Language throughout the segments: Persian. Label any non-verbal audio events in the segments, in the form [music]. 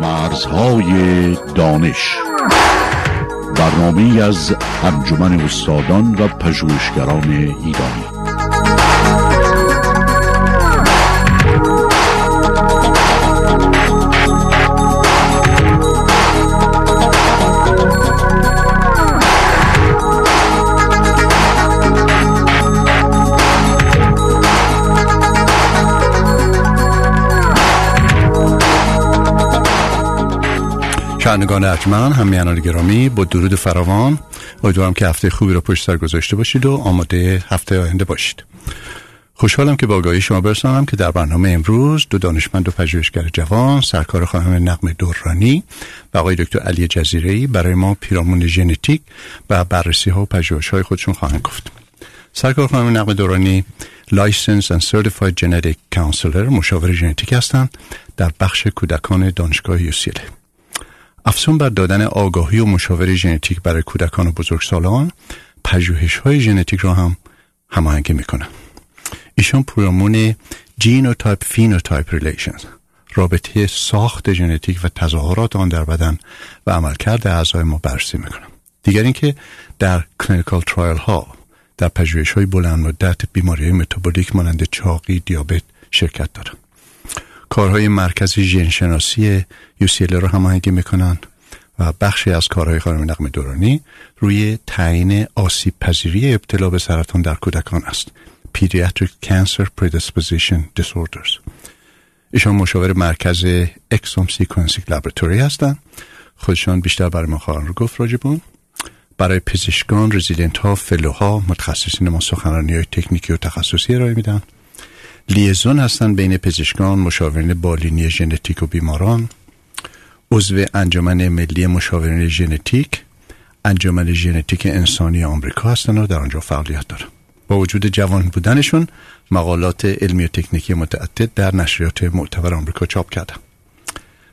مرزهای دانش. برنامه از انجمن استادان و پژوهشگران ایرانی. شنوندگان ارجمند هم‌میهنان گرامی با درود فراوان. امیدوارم که هفته خوبی رو پشت سر گذاشته باشید و آماده هفته آینده باشید. خوشحالم که به آگاهی شما برسانم که در برنامه امروز دو دانشمند و پژوهشگر جوان سرکار خانم نغمه دورانی و آقای دکتر علی جزیره برای ما پیرامون ژنتیک و بررسی ها و پژوهش های خودشون خواهند گفت. سرکار خانم نغمه دورانی Licensed and Certified Genetic Counselor مشاور ژنتیک هستند در بخش کودکان دانشگاه UCLA. افزون بر دادن آگاهی و مشاوره ژنتیک برای کودکان و بزرگسالان پژوهش های ژنتیک را هم هماهنگی می‌کنن ایشان پیرامون genotype phenotype relation رابطه ساخت ژنتیک و تظاهرات آن در بدن و عملکرد اعضای ما بررسی می‌کنن. دیگر اینکه در clinical trial ها در پژوهش های بلند مدت بیماری متابولیک مانند چاقی دیابت شرکت دارن. کارهای مرکز ژنشناسی UCLA رو هماهنگی می‌کنن و بخشی از کارهای خانم نغمه دورانی روی تعیین آسیب پذیری ابتلا به سرطان در کودکان است. Pediatric Cancer Predisposition Disorders. ایشان مشاور مرکز Exome Sequencing Laboratory هستند خودشان بیشتر برای ما خواهند گفت راجع به اون برای پزشکان رزیدنت ها fellow ها متخصصین ما سخنرانی های تکنیکی و تخصصی ارائه میدن. لیزون هستند بین پزشکان مشاورین بالینی ژنتیک و بیماران. عضو انجمن ملی مشاورین ژنتیک. انجمن ژنتیک انسانی آمریکا هستند و در آنجا فعالیت دارن. با وجود جوان بودنشون مقالات علمی و تکنیکی متعدد در نشریات معتبر آمریکا چاپ کردن.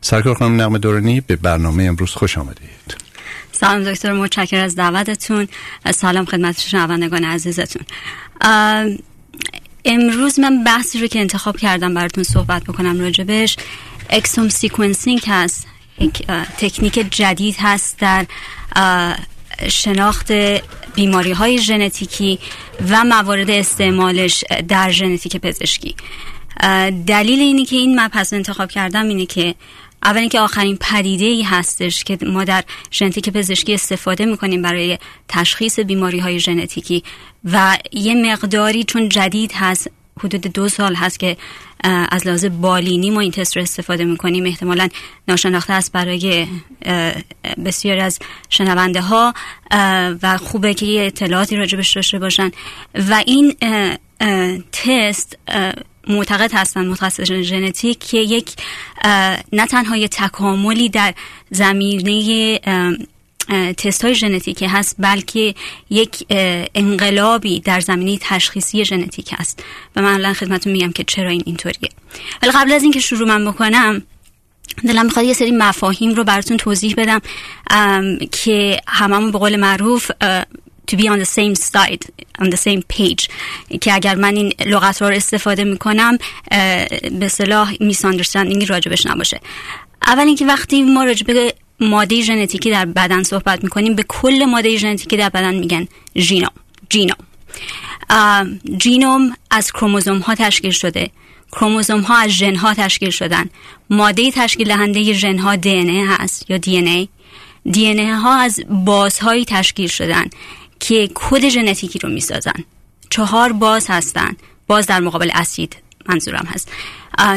سرکار خانم نقم دورانی به برنامه امروز خوش آمدید. سلام دکتر متشکر از دعوتتون. سلام خدمت شنوندگان عزیزتون. امروز من بحثی رو که انتخاب کردم براتون صحبت بکنم راجبش. exome sequencing هست. یک تکنیک جدید هست در شناخت بیماری های ژنتیکی و موارد استعمالش در ژنتیک پزشکی. دلیل اینی که این مبحث انتخاب کردم اینه که اول اینکه آخرین پدیده ای هستش که ما در ژنتیک پزشکی استفاده می‌کنیم برای تشخیص بیماری های ژنتیکی. و یه مقداری چون جدید هست حدود دو سال هست که از لحاظ بالینی ما این تست رو استفاده می‌کنیم. احتمالا ناشناخته است برای بسیار از شنونده ها و خوبه که یه اطلاعاتی راجبش داشته باشن. و این تست معتقد هستن متخصص ژنتیک که یک نه تنها تکاملی در زمینه تست های ژنتیک هست بلکه یک انقلابی در زمینه تشخیصی ژنتیک هست. و من الان خدمتتون میگم که چرا این اینطوریه. ولی قبل از اینکه شروع من بکنم دلم می‌خواد یه سری مفاهیم رو براتون توضیح بدم که هممون به قول معروف to be on the same side on the same page. که اگر من این لغت رو استفاده می‌کنم به صلاح میس راجع راجبش نباشه. اول اینکه وقتی ما راجع به ماده ژنتیکی در بدن صحبت می‌کنیم به کل ماده ژنتیکی در بدن میگن ژینوم. جینوم جینوم از کروموزوم ها تشکیل شده. کروموزوم ها از ژن ها تشکیل شدن. ماده تشکیل دهنده ژن ها ای هست یا دی ای ها از بازهایی تشکیل شدن. که کد ژنتیکی رو می‌سازن. چهار باز هستن. باز در مقابل اسید منظورم هست.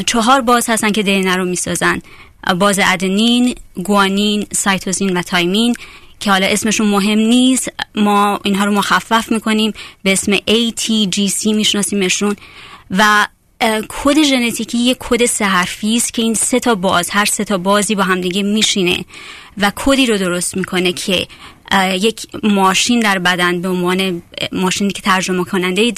چهار باز هستن که DNA رو می‌سازن. باز ادنین، گوانین، cytosine و thymine که حالا اسمشون مهم نیست. ما اینها رو مخفف می‌کنیم. به اسم ATGC میشناسیمشون. و کد ژنتیکی یه کد سه حرفی است که این سه تا باز هر سه تا بازی با همدیگه میشینه و کدی رو درست می‌کنه که یک ماشین در بدن به عنوان ماشینی که ترجمه کننده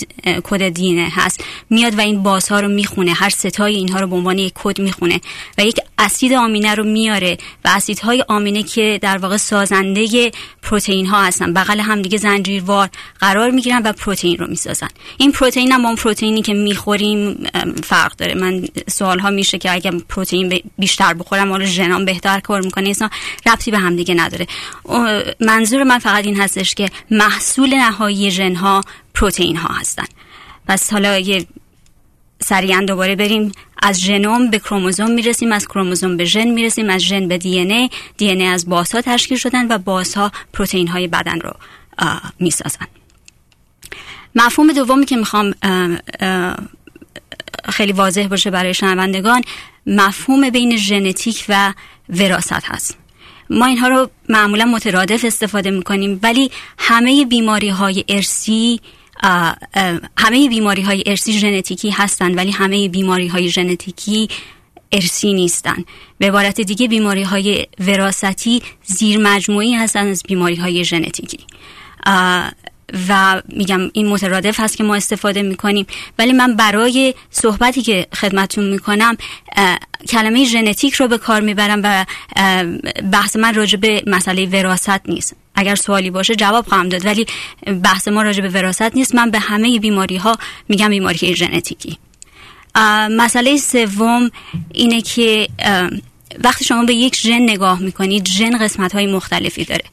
کد دینه هست میاد و این بازها رو می‌خونه هر ستای اینها رو به عنوان یک کد می‌خونه و یک اسید آمینه رو میاره و اسیدهای آمینه که در واقع سازنده پروتئین ها هستن بغل همدیگه زنجیروار قرار می‌گیرن و پروتئین رو می‌سازن. این پروتئین هم با اون پروتئینی که می‌خوریم فرق داره. من سوال ها میشه که اگر پروتئین بیشتر بخورم حالا ژنام بهتر کار می‌کنه اینا ربطی به همدیگه نداره. منظور من فقط این هستش که محصول نهایی ژن ها پروتئین ها هستن. پس حالا یه سریعا دوباره بریم. از ژنوم به کروموزوم می‌رسیم از کروموزوم به ژن می‌رسیم از ژن به دی ای. دی ای از بازها تشکیل شدن و بازها پروتئین های بدن رو می‌سازن. مفهوم دومی که می‌خوام خیلی واضح باشه برای شنوندگان مفهوم بین ژنتیک و وراست هست. ما اینها رو معمولا مترادف استفاده می‌کنیم ولی همه بیماری های ارسی همه بیماری های ارسی ژنتیکی هستند ولی همه بیماری های ژنتیکی ارسی نیستن. به عبارت دیگه بیماری های وراستی زیر مجموعی هستن از بیماری های ژنتیکی و میگم این مترادف هست که ما استفاده می‌کنیم. ولی من برای صحبتی که خدمتون می‌کنم کلمه ژنتیک رو به کار می‌برم و بحث من راجع به مسئله وراست نیست. اگر سوالی باشه جواب خواهم داد ولی بحث ما راجع به وراست نیست. من به همه بیماری ها میگم بیماری ژنتیکی. مسئله سوم اینه که وقتی شما به یک ژن نگاه می‌کنید ژن قسمت های مختلفی داره.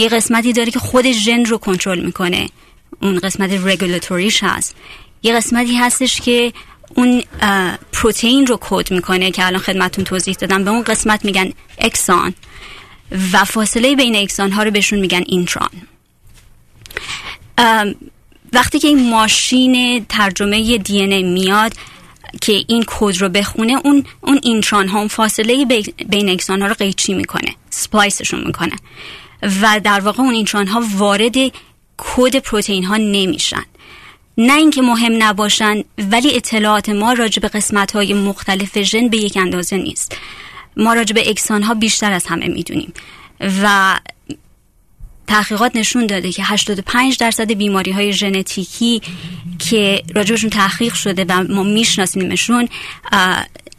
یه قسمتی داره که خود ژن رو کنترل می‌کنه. اون قسمت رگولاتوریش هست. یه قسمتی هستش که اون پروتئین رو کد می‌کنه که الان خدمتتون توضیح دادم. به اون قسمت میگن exon و فاصله بین exon ها رو بهشون میگن intron وقتی که این ماشین ترجمه DNA میاد که این کد رو بخونه اون اون intron ها اون فاصله بین exon ها رو قیچی می‌کنه. splice شون می‌کنه. و در واقع اون اینتران ها وارد کد پروتئین ها نمیشن. نه اینکه مهم نباشن ولی اطلاعات ما راجع به قسمت های مختلف ژن به یک اندازه نیست. ما راجع به اکسان ها بیشتر از همه می‌دونیم. و تحقیقات نشون داده که 85 درصد بیماری های ژنتیکی که راجبشون تحقیق شده و ما میشناسیمشون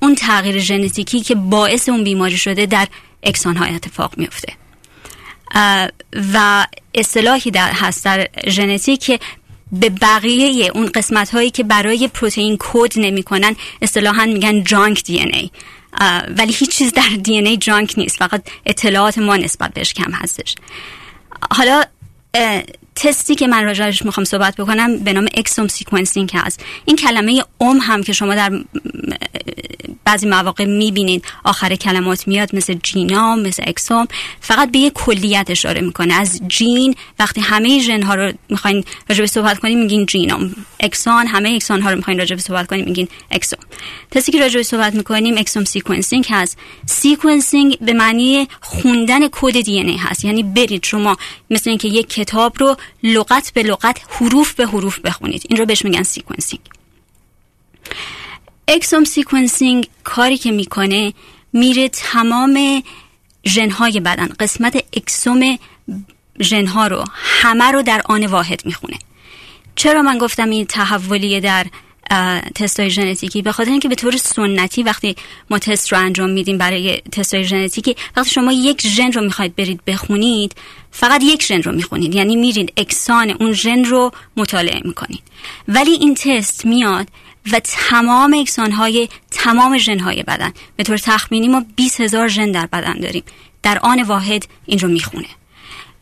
اون تغییر ژنتیکی که باعث اون بیماری شده در exon های اتفاق میفته و اصطلاحی در هست در ژنتیک که به بقیه اون قسمت هایی که برای پروتئین کد نمی‌کنن اصطلاحا میگن junk DNA. ولی هیچ چیز در DNA junk نیست. فقط اطلاعات ما نسبت بهش کم هستش. حالا تستی که من راجبش می‌خوام صحبت بکنم به نام exome sequencing هست. این کلمه ام هم که شما در بعضی مواقع می‌بینید آخر کلمات میاد مثل genome مثل exome فقط به یه کلیت اشاره می‌کنه. از gene وقتی همه ژن رو می‌خواین راجع به صحبت کنیم میگین genome exon همه exon ها رو می‌خواین راجع به صحبت کنیم میگین exome. تستی که راجع به صحبت می‌کنیم exome sequencing هست. sequencing به معنی خوندن کد DNA هست. یعنی برید شما مثل اینکه یک کتاب رو لغت به لغت حروف به حروف بخونید. این رو بهش میگن sequencing exome sequencing کاری که می‌کنه میره تمام ژنهای بدن قسمت exome ژنها رو همه رو در آن واحد می‌خونه. چرا من گفتم این تحولیه در تست های ژنتیکی. به خاطر اینکه به طور سنتی وقتی ما تست رو انجام میدیم برای تست های ژنتیکی وقتی شما یک ژن رو می‌خواید برید بخونید فقط یک ژن رو می‌خونید. یعنی میرید exon اون ژن رو مطالعه می‌کنید. ولی این تست میاد و تمام اکسان های تمام ژن های بدن. به طور تخمینی ما 20 هزار ژن در بدن داریم. در آن واحد این رو می‌خونه.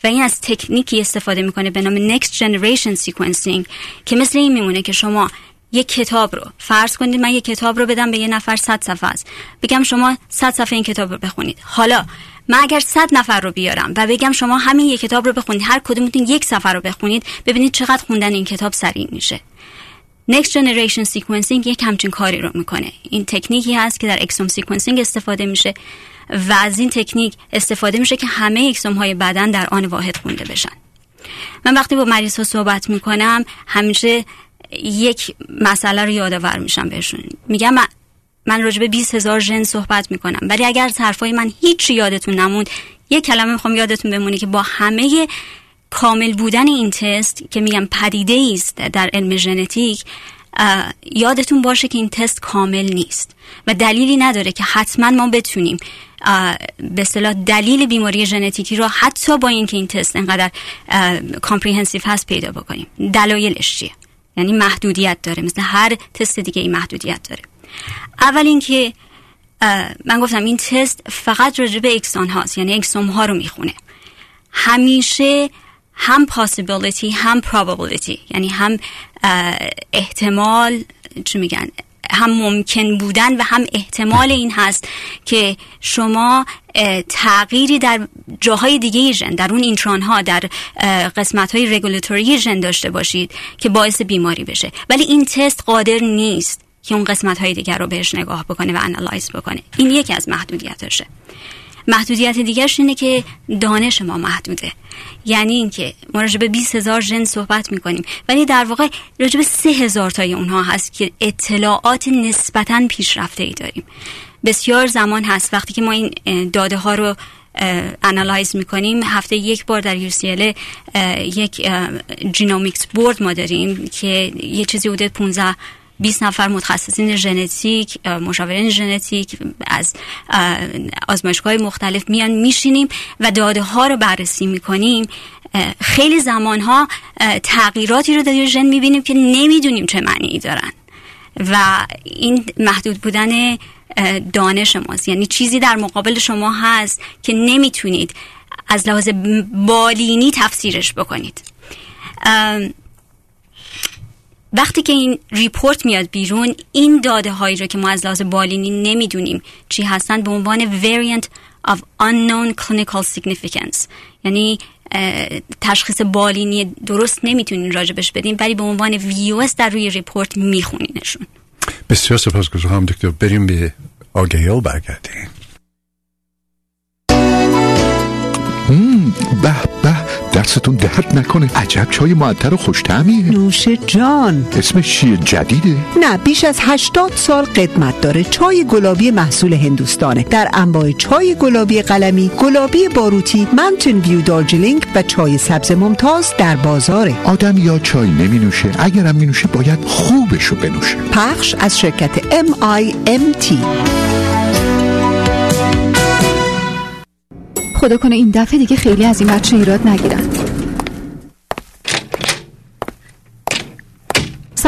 و این از تکنیکی استفاده می‌کنه به نام Next Generation Sequencing که مثل این میمونه که شما یک کتاب رو. فرض کنید من یک کتاب رو بدم به یه نفر 100 صفحه است. بگم شما 100 صفحه این کتاب رو بخونید. حالا من اگر 100 نفر رو بیارم و بگم شما همین یک کتاب رو بخونید هر کدومتون یک صفحه رو بخونید ببینید چقدر خوندن این کتاب سریع میشه. Next Generation Sequencing یک همچین کاری رو می‌کنه. این تکنیکی هست که در exome sequencing استفاده میشه و از این تکنیک استفاده میشه که همه exome های بدن در آن واحد خونده بشن. من وقتی با مریض ها صحبت می‌کنم همیشه یک مسئله رو یادآور میشم بهشون. میگم من, راجع به 20 هزار ژن صحبت می‌کنم. ولی اگر از حرفای من هیچ یادتون نموند یک کلمه می‌خوام یادتون بمونه که با همه کامل بودن این تست که میگم پدیده است در علم ژنتیک یادتون باشه که این تست کامل نیست. و دلیلی نداره که حتما ما بتونیم به اصطلاح دلیل بیماری ژنتیکی رو حتی با اینکه این تست انقدر comprehensive هست پیدا بکنیم. دلایلش چیه؟ یعنی محدودیت داره. مثل هر تست دیگه این محدودیت داره. اول اینکه من گفتم این تست فقط راجع به exon هاست. یعنی exome ها رو می‌خونه. همیشه هم possibility هم probability. یعنی هم احتمال چی میگن؟ هم ممکن بودن و هم احتمال این هست که شما تغییری در جاهای دیگه ژن در اون اینتران ها در قسمت های رگولاتوری ژن داشته باشید که باعث بیماری بشه. ولی این تست قادر نیست که اون قسمت های دیگر رو بهش نگاه بکنه و انالایز بکنه. این یکی از محدودیتشه محدودیت دیگرش اینه که دانش ما محدوده. یعنی اینکه ما راجع به 20 هزار ژن صحبت می‌کنیم. ولی در واقع راجع به 3 هزار تای اونها هست که اطلاعات نسبتا پیشرفته ای داریم. بسیار زمان بر هست. وقتی که ما این داده ها رو analyze می‌کنیم هفته یک بار در UCLA یک genomics board ما داریم که یه چیزی حدود 15 20 نفر متخصصین ژنتیک مشاورین ژنتیک از آزمایشگاه مختلف میان میشینیم و داده ها رو بررسی می‌کنیم. خیلی زمان ها تغییراتی رو در ژن می‌بینیم که نمی‌دونیم چه معنی دارن. و این محدود بودن دانش ماست. یعنی چیزی در مقابل شما هست که نمی‌تونید از لحاظ بالینی تفسیرش بکنید. وقتی که این ریپورت میاد بیرون این داده هایی رو که ما از لحاظ بالینی نمی‌دونیم چی هستن به عنوان variant of unknown clinical significance. یعنی تشخیص بالینی درست نمی‌تونین راجبش بدیم ولی به عنوان ویوس در روی ریپورت میخونینشون. بسیار سپاسگزارم دکتر. بریم به آگهی و برگردیم. به دستتون درد نکنه. عجب چای معطر و خوشتمیه نوش جان. اسمش چیه؟ جدیده. نه بیش از 80 سال قدمت داره. چای گلابی محصول هندوستانه. در انواع چای گلابی قلمی گلابی باروتی مانتن ویو دارجلینگ و چای سبز ممتاز در بازاره. آدم یا چای نمی نوشه اگرم می نوشه باید خوبشو بنوشه. پخش از شرکت MIMT خدا کنه این دفعه دیگه خیلی از این بچه ایراد نگیرن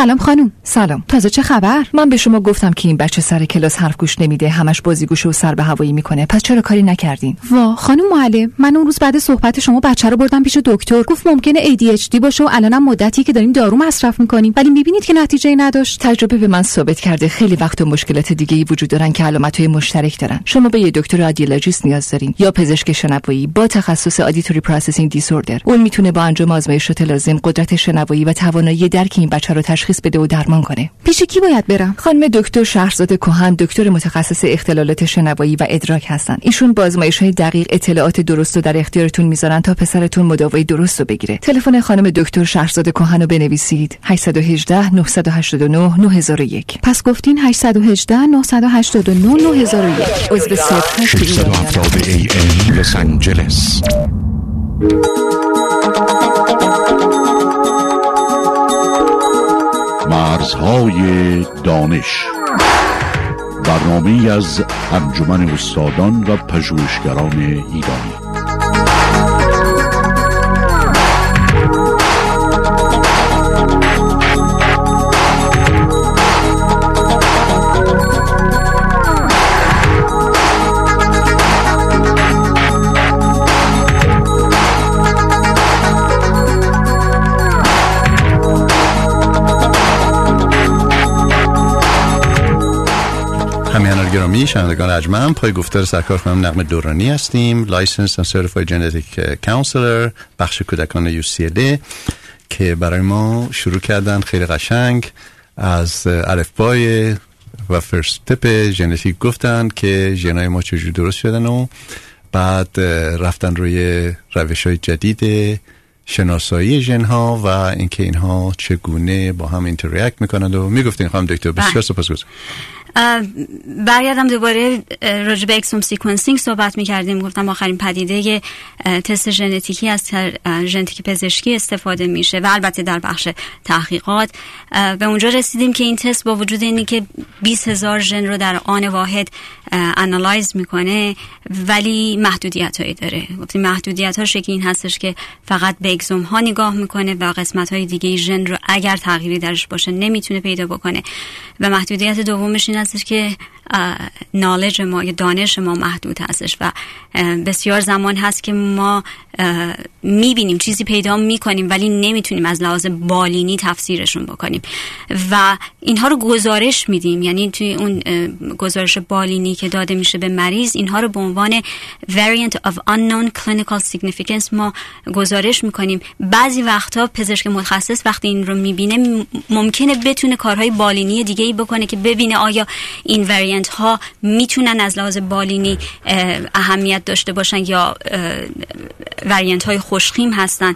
سلام خانم. سلام. تازه چه خبر؟ من به شما گفتم که این بچه سر کلاس حرف گوش نمیده همش بازیگوشی و سر به هوایی می‌کنه. پس چرا کاری نکردین؟ وا خانم معلم من اون روز بعد صحبت شما بچه رو بردم پیش دکتر. گفت ممکنه ADHD باشه و الانم مدتیه که داریم دارو مصرف می‌کنیم. ولی می‌بینید که نتیجه نداشت. تجربه به من ثابت کرده خیلی وقتا مشکلات دیگه ای وجود دارن که علامت های مشترک دارن. شما به یه دکتر audiologist نیاز دارین یا پزشک شنوایی با تخصص auditory processing disorder اون می‌تونه با انجام آزمایشات لازم قدرت شنوایی و توانایی درک این بچه رو تشخیص بده و درمان کنه. پیش کی باید برم؟ خانم دکتر شهرزاد کهن دکتر متخصص اختلالات شنوایی و ادراک هستن. ایشون با آزمایش های دقیق اطلاعات درست رو در اختیارتون می‌ذارن تا پسرتون مداوای درست رو بگیره. تلفن خانم دکتر شهرزاد کهن رو بنویسید. 818 989 9001 پس گفتین 818 989 9001 عضو صبح 670 AM لس آنجلس مرزهای دانش. برنامه از انجمن استادان و پژوهشگران ایرانی. گرامی شنوندگان ارجمند پای گفتار سرکار خانم نغمه دورانی هستیم. Licensed and Certified Genetic Counselor بخش کودکان UCLA که برای ما شروع کردن خیلی قشنگ. از الفبای و first step ژنتیک گفتن که ژنای ما چجوری درست شدن و بعد رفتن روی روش های جدید شناسایی ژن ها و اینکه اینها چگونه با هم interact می‌کنند و می‌گفتین خانم دکتر بسیار سپاسگزارم. برگردم دوباره راجع به exome sequencing صحبت می کردیم گفتم آخرین پدیده تست ژنتیکی از ژنتیک پزشکی استفاده میشه و البته در بخش تحقیقات. به اونجا رسیدیم که این تست با وجود اینی که 20 هزار ژن رو در آن واحد analyze می‌کنه ولی محدودیت هایی داره. گفتیم محدودیت ها شکل این هستش که فقط به exome ها نگاه می‌کنه و قسمت های دیگه ژن رو اگر تغییری درش باشه نمی‌تونه پیدا بکنه. و محدودیت دومش این هستش که نالج ما یا دانش ما محدود هستش و بسیار زمان هست که ما می‌بینیم چیزی پیدا می‌کنیم ولی نمی‌تونیم از لحاظ بالینی تفسیرشون بکنیم و اینها رو گزارش میدیم. یعنی توی اون گزارش بالینی که داده میشه به مریض اینها رو به عنوان variant of unknown clinical significance ما گزارش می‌کنیم. بعضی وقتا پزشک متخصص وقتی این رو می‌بینه ممکنه بتونه کارهای بالینی دیگه ای بکنه که ببینه آیا این variant ها می‌تونن از لحاظ بالینی اهمیت داشته باشن یا وریانت های خوشخیم هستن.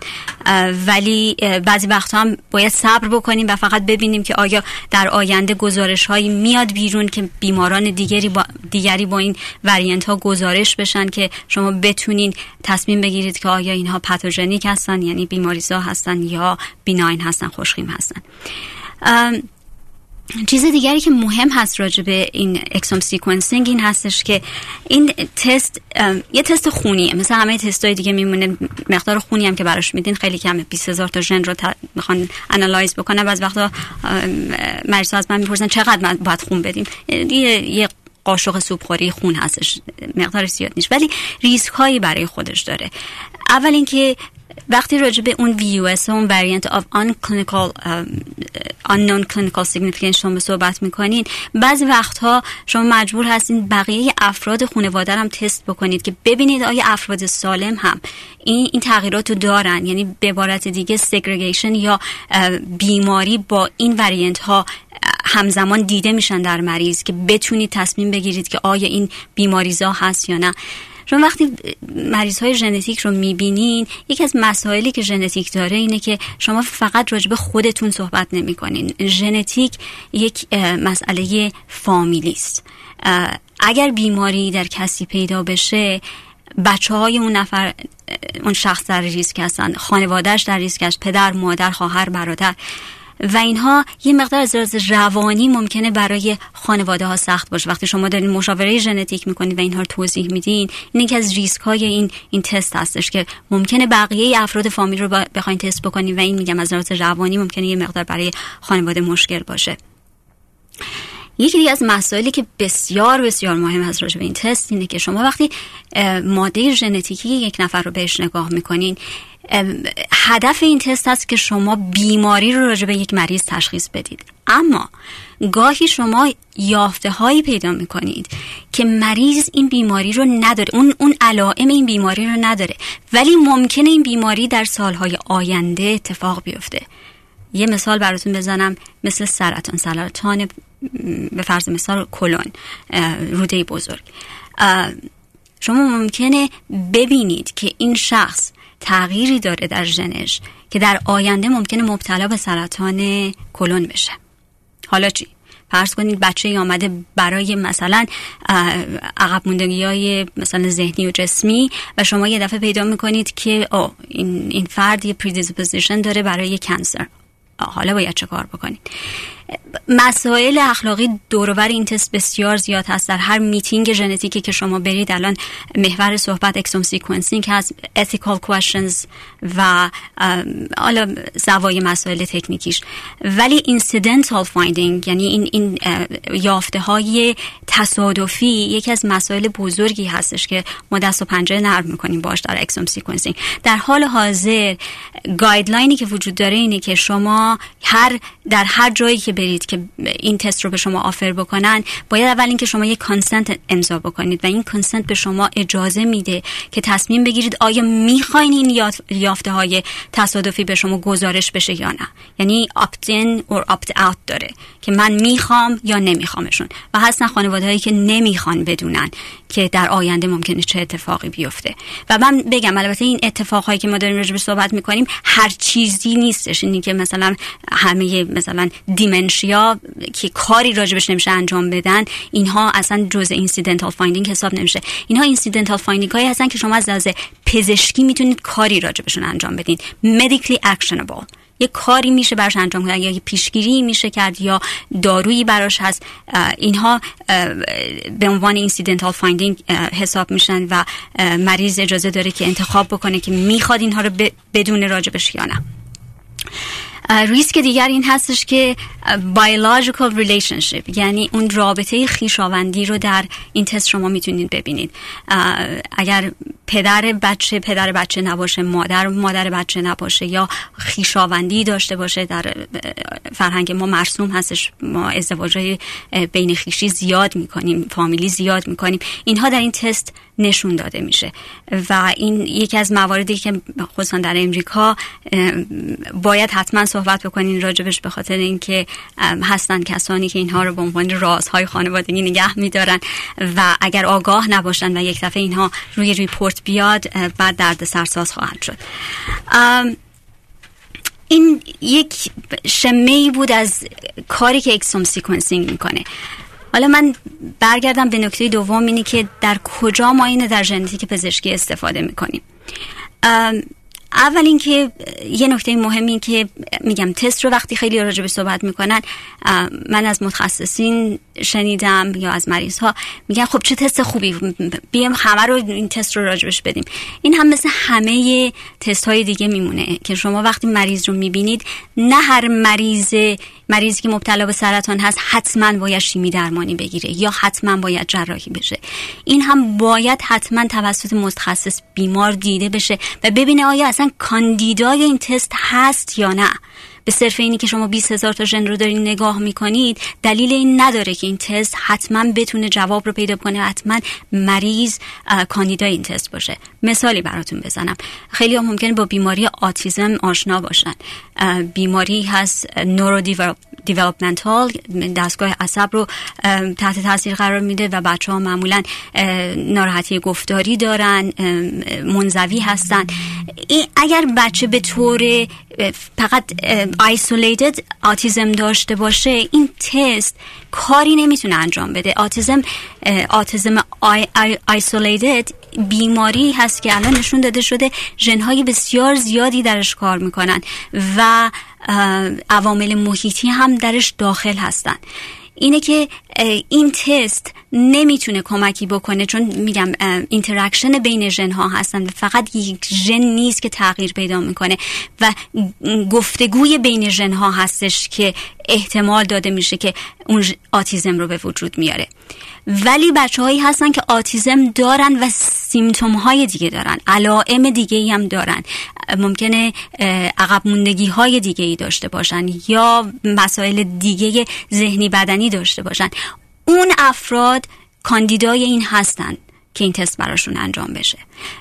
ولی بعضی وقتا هم باید صبر بکنیم و فقط ببینیم که آیا در آینده گزارش هایی میاد بیرون که بیماران دیگری با دیگری با این وریانت ها گزارش بشن که شما بتونین تصمیم بگیرید که آیا اینها پاتوژنیک هستن یعنی بیماریزا هستن یا بیناین هستن خوشخیم هستن. چیز دیگری که مهم هست راجع به این exome sequencing این هستش که این تست یه تست خونیه. مثل همه تست های دیگه میمونه. مقدار خونی هم که براش میدین خیلی کمه. 20 هزار تا ژن رو می‌خوان analyze بکنن. اکثر وقتا مریض از من می‌پرسن چقدر باید خون بدیم. یه, یه قاشق سوپخوری خون هستش. مقدار زیاد نیست. ولی ریسک هایی برای خودش داره. اول اینکه وقتی راجع به اون VUS اون variant of unknown clinical unknown clinical significance شما صحبت می‌کنین بعضی وقتها شما مجبور هستین بقیه افراد خانواده هم تست بکنید که ببینید آیا افراد سالم هم این این تغییرات رو دارن. یعنی به عبارت دیگه سگریگیشن یا بیماری با این وریانت ها همزمان دیده میشن در مریض که بتونید تصمیم بگیرید که آیا این بیماریزا هست یا نه. شما وقتی مریض های ژنتیک رو می‌بینین یکی از مسائلی که ژنتیک داره اینه که شما فقط راجب خودتون صحبت نمی‌کنین. ژنتیک یک مسئله فامیلی است. اگر بیماری در کسی پیدا بشه بچه های اون نفر اون شخص در ریسک هستن خانوادهش در ریسک هست پدر مادر خواهر برادر. و اینها یه مقدار از روانی ممکنه برای خانواده ها سخت باشه. وقتی شما دارین مشاوره ژنتیک می‌کنید و اینها رو توضیح میدین این یکی از ریسک های این این تست هستش که ممکنه بقیه افراد فامیل رو بخواین تست بکنید و این میگم از لحاظ روانی ممکنه یه مقدار برای خانواده مشکل باشه. یکی دیگه از مسائلی که بسیار بسیار مهم هست راجع به این تست اینه که شما وقتی ماده ژنتیکی یک نفر رو بهش نگاه می‌کنین هدف این تست است که شما بیماری رو راجع به یک مریض تشخیص بدید. اما گاهی شما یافته هایی پیدا می کنید که مریض این بیماری رو نداره. اون, اون علائم این بیماری رو نداره. ولی ممکنه این بیماری در سالهای آینده اتفاق بیفته. یه مثال براتون بزنم. مثل سرطان. سرطان به فرض مثال کلون روده بزرگ. شما ممکنه ببینید که این شخص تغییری داره در ژنش که در آینده ممکنه مبتلا به سرطان کلون بشه. حالا چی؟ فرض کنید بچه ای آمده برای مثلا عقب موندگی های مثلا ذهنی و جسمی و شما یه دفعه پیدا می‌کنید که او این, این فرد یه predisposition داره برای cancer حالا باید چه کار بکنید؟ مسائل اخلاقی دور و ور این تست بسیار زیاد هست. در هر میتینگ ژنتیکی که شما برید الان محور صحبت exome sequencing هست ethical questions و حالا سوای مسائل تکنیکیش. ولی incidental finding یعنی این, این یافته های تصادفی یکی از مسائل بزرگی هستش که ما دست و پنجه نرم می‌کنیم باش در exome sequencing در حال حاضر guideline ی که وجود داره اینه که شما هر در هر جایی که برید که این تست رو به شما offer بکنن باید اول اینکه شما یک consent امضا بکنید و این consent به شما اجازه میده که تصمیم بگیرید آیا می‌خواین این یافته های تصادفی به شما گزارش بشه یا نه. یعنی opt in or opt out داره که من می‌خوام یا نمیخوامشون. و هستن خانواده هایی که نمی‌خوان بدونن که در آینده ممکنه چه اتفاقی بیفته. و من بگم البته این اتفاقهایی که ما داریم راجع صحبت می‌کنیم هر چیزی نیستش. اینی که مثلا همه مثلا demen dementia که کاری راجبش نمیشه انجام بدن اینها اصلا جز incidental finding حساب نمیشه. اینها incidental finding هایی هستن که شما از لحاظ پزشکی می‌تونید کاری راجبشون انجام بدین. medically actionable. یه کاری میشه براش انجام کرد یا پیشگیری میشه کرد یا دارویی براش هست. اینها به عنوان incidental finding حساب میشن و مریض اجازه داره که انتخاب بکنه که می‌خواد اینها رو بدونه راجبش یا نه. ریسک دیگر این هستش که biological relationship یعنی اون رابطه خویشاوندی رو در این تست شما می‌تونید ببینید. اگر پدر بچه پدر بچه نباشه مادر مادر بچه نباشه یا خویشاوندی داشته باشه در فرهنگ ما مرسوم هستش. ما ازدواج بین خیشی زیاد می‌کنیم فامیلی زیاد می‌کنیم. اینها در این تست نشون داده میشه. و این یکی از مواردی که خصوصا در امریکا باید حتما صحبت بکنین راجبش به خاطر اینکه هستن کسانی که اینها رو به عنوان رازهای خانوادگی نگه میدارن و اگر آگاه نباشن و یک دفعه اینها روی ریپورت بیاد بعد درد سرساز خواهد شد این یک شمه بود از کاری که exome sequencing می‌کنه. حالا من برگردم به نکته دوم اینی که در کجا ما اینو در ژنتیک پزشکی استفاده می‌کنیم. اول اینکه یه نکته مهم این که میگم تست رو وقتی خیلی راجع به صحبت می‌کنن من از متخصصین شنیدم یا از مریض ها میگن خب چه تست خوبی بیام همه رو این تست رو راجبش بدیم. این هم مثل همه تست های دیگه میمونه که شما وقتی مریض رو می‌بینید نه هر مریض مریضی که مبتلا به سرطان هست حتما باید شیمی درمانی بگیره یا حتما باید جراحی بشه. این هم باید حتما توسط متخصص بیمار دیده بشه و ببینه آیا اصلا کاندیدای این تست هست یا نه. به صرف اینی که شما 20 هزار تا ژن رو دارین نگاه می‌کنید دلیل این نداره که این تست حتما بتونه جواب رو پیدا کنه حتما مریض کاندیدای این تست باشه. مثالی براتون بزنم. خیلی هم ممکنه با بیماری آتیزم آشنا باشن. بیماری هست نورو دیولپمنتال دستگاه عصب رو تحت تاثیر قرار میده و بچه ها معمولا ناراحتی گفتاری دارن منزوی هستن. اگر بچه به طور فقط isolated آتیزم داشته باشه این تست کاری نمی‌تونه انجام بده. autism autism isolated بیماری هست که الان نشون داده شده ژنهای بسیار زیادی درش کار می‌کنن و عوامل محیطی هم درش داخل هستن. اینه که این تست نمی‌تونه کمکی بکنه چون میگم interaction بین ژن ها هستن. فقط یک ژن نیست که تغییر پیدا می‌کنه و گفتگوی بین ژن ها هستش که احتمال داده میشه که اون آتیزم رو به وجود میاره. ولی بچه هایی هستن که آتیزم دارن و سیمتوم های دیگه دارن علائم دیگه هم دارن. ممکنه عقب موندگی های دیگه ای داشته باشن یا مسائل دیگه ذهنی بدنی داشته باشن. اون افراد کاندیدای این هستند که این تست براشون انجام بشه.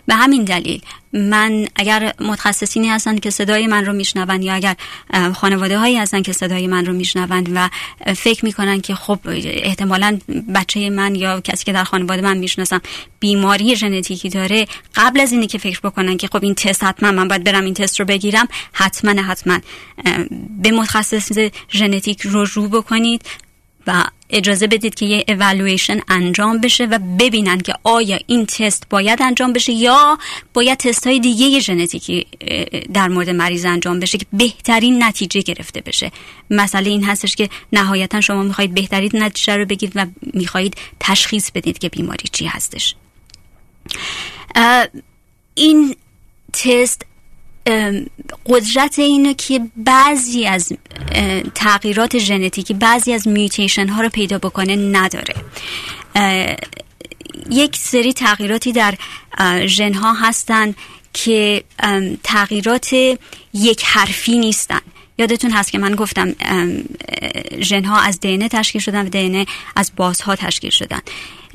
به همین دلیل من اگر متخصصینی هستن که صدای من رو میشنوند یا اگر خانواده هایی هستن که صدای من رو میشنوند و فکر می‌کنن که خب احتمالا بچه من یا کسی که در خانواده من می‌شناسم بیماری ژنتیکی داره قبل از اینی که فکر بکنن که خب این تست حتما من باید برم این تست رو بگیرم حتما حتما. به متخصص ژنتیک رجوع بکنید. و اجازه بدید که یه اولویشن انجام بشه و ببینن که آیا این تست باید انجام بشه یا باید تست های دیگه ژنتیکی در مورد مریض انجام بشه که بهترین نتیجه گرفته بشه. مسئله این هستش که نهایتا شما می‌خواهید بهترین نتیجه رو بگید و می‌خواهید تشخیص بدید که بیماری چی هستش. این تست قدرت اینو که بعضی از تغییرات ژنتیکی بعضی از میوتیشن ها رو پیدا بکنه نداره. یک سری تغییراتی در ژن ها هستن که تغییرات یک حرفی نیستن. یادتون هست که من گفتم ژن ها از دینه تشکیل شدن و دینه از بازها تشکیل شدن.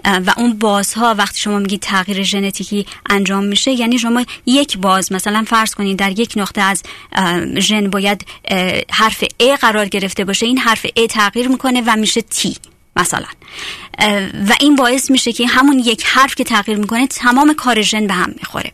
و اون بازها وقتی شما میگید تغییر ژنتیکی انجام میشه یعنی شما یک باز مثلا فرض کنید در یک نقطه از ژن باید حرف ا قرار گرفته باشه این حرف ا تغییر می‌کنه و میشه تی مثلا. و این باعث میشه که همون یک حرف که تغییر می‌کنه تمام کار ژن به هم می‌خوره.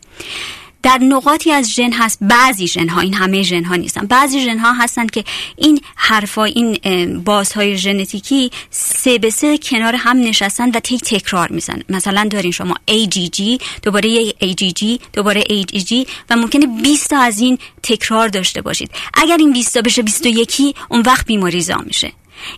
در نقاطی از ژن هست بعضی ژن ها این همه ژن ها نیستن. بعضی ژن ها هستن که این حرفا این بازهای ژنتیکی سه به سه کنار هم نشستن و تک تکرار میزن مثلا دارین شما AGG دوباره یه AGG دوباره AGG و ممکنه 20 تا از این تکرار داشته باشید. اگر این 20 تا بشه 21 اون وقت بیماری زا میشه.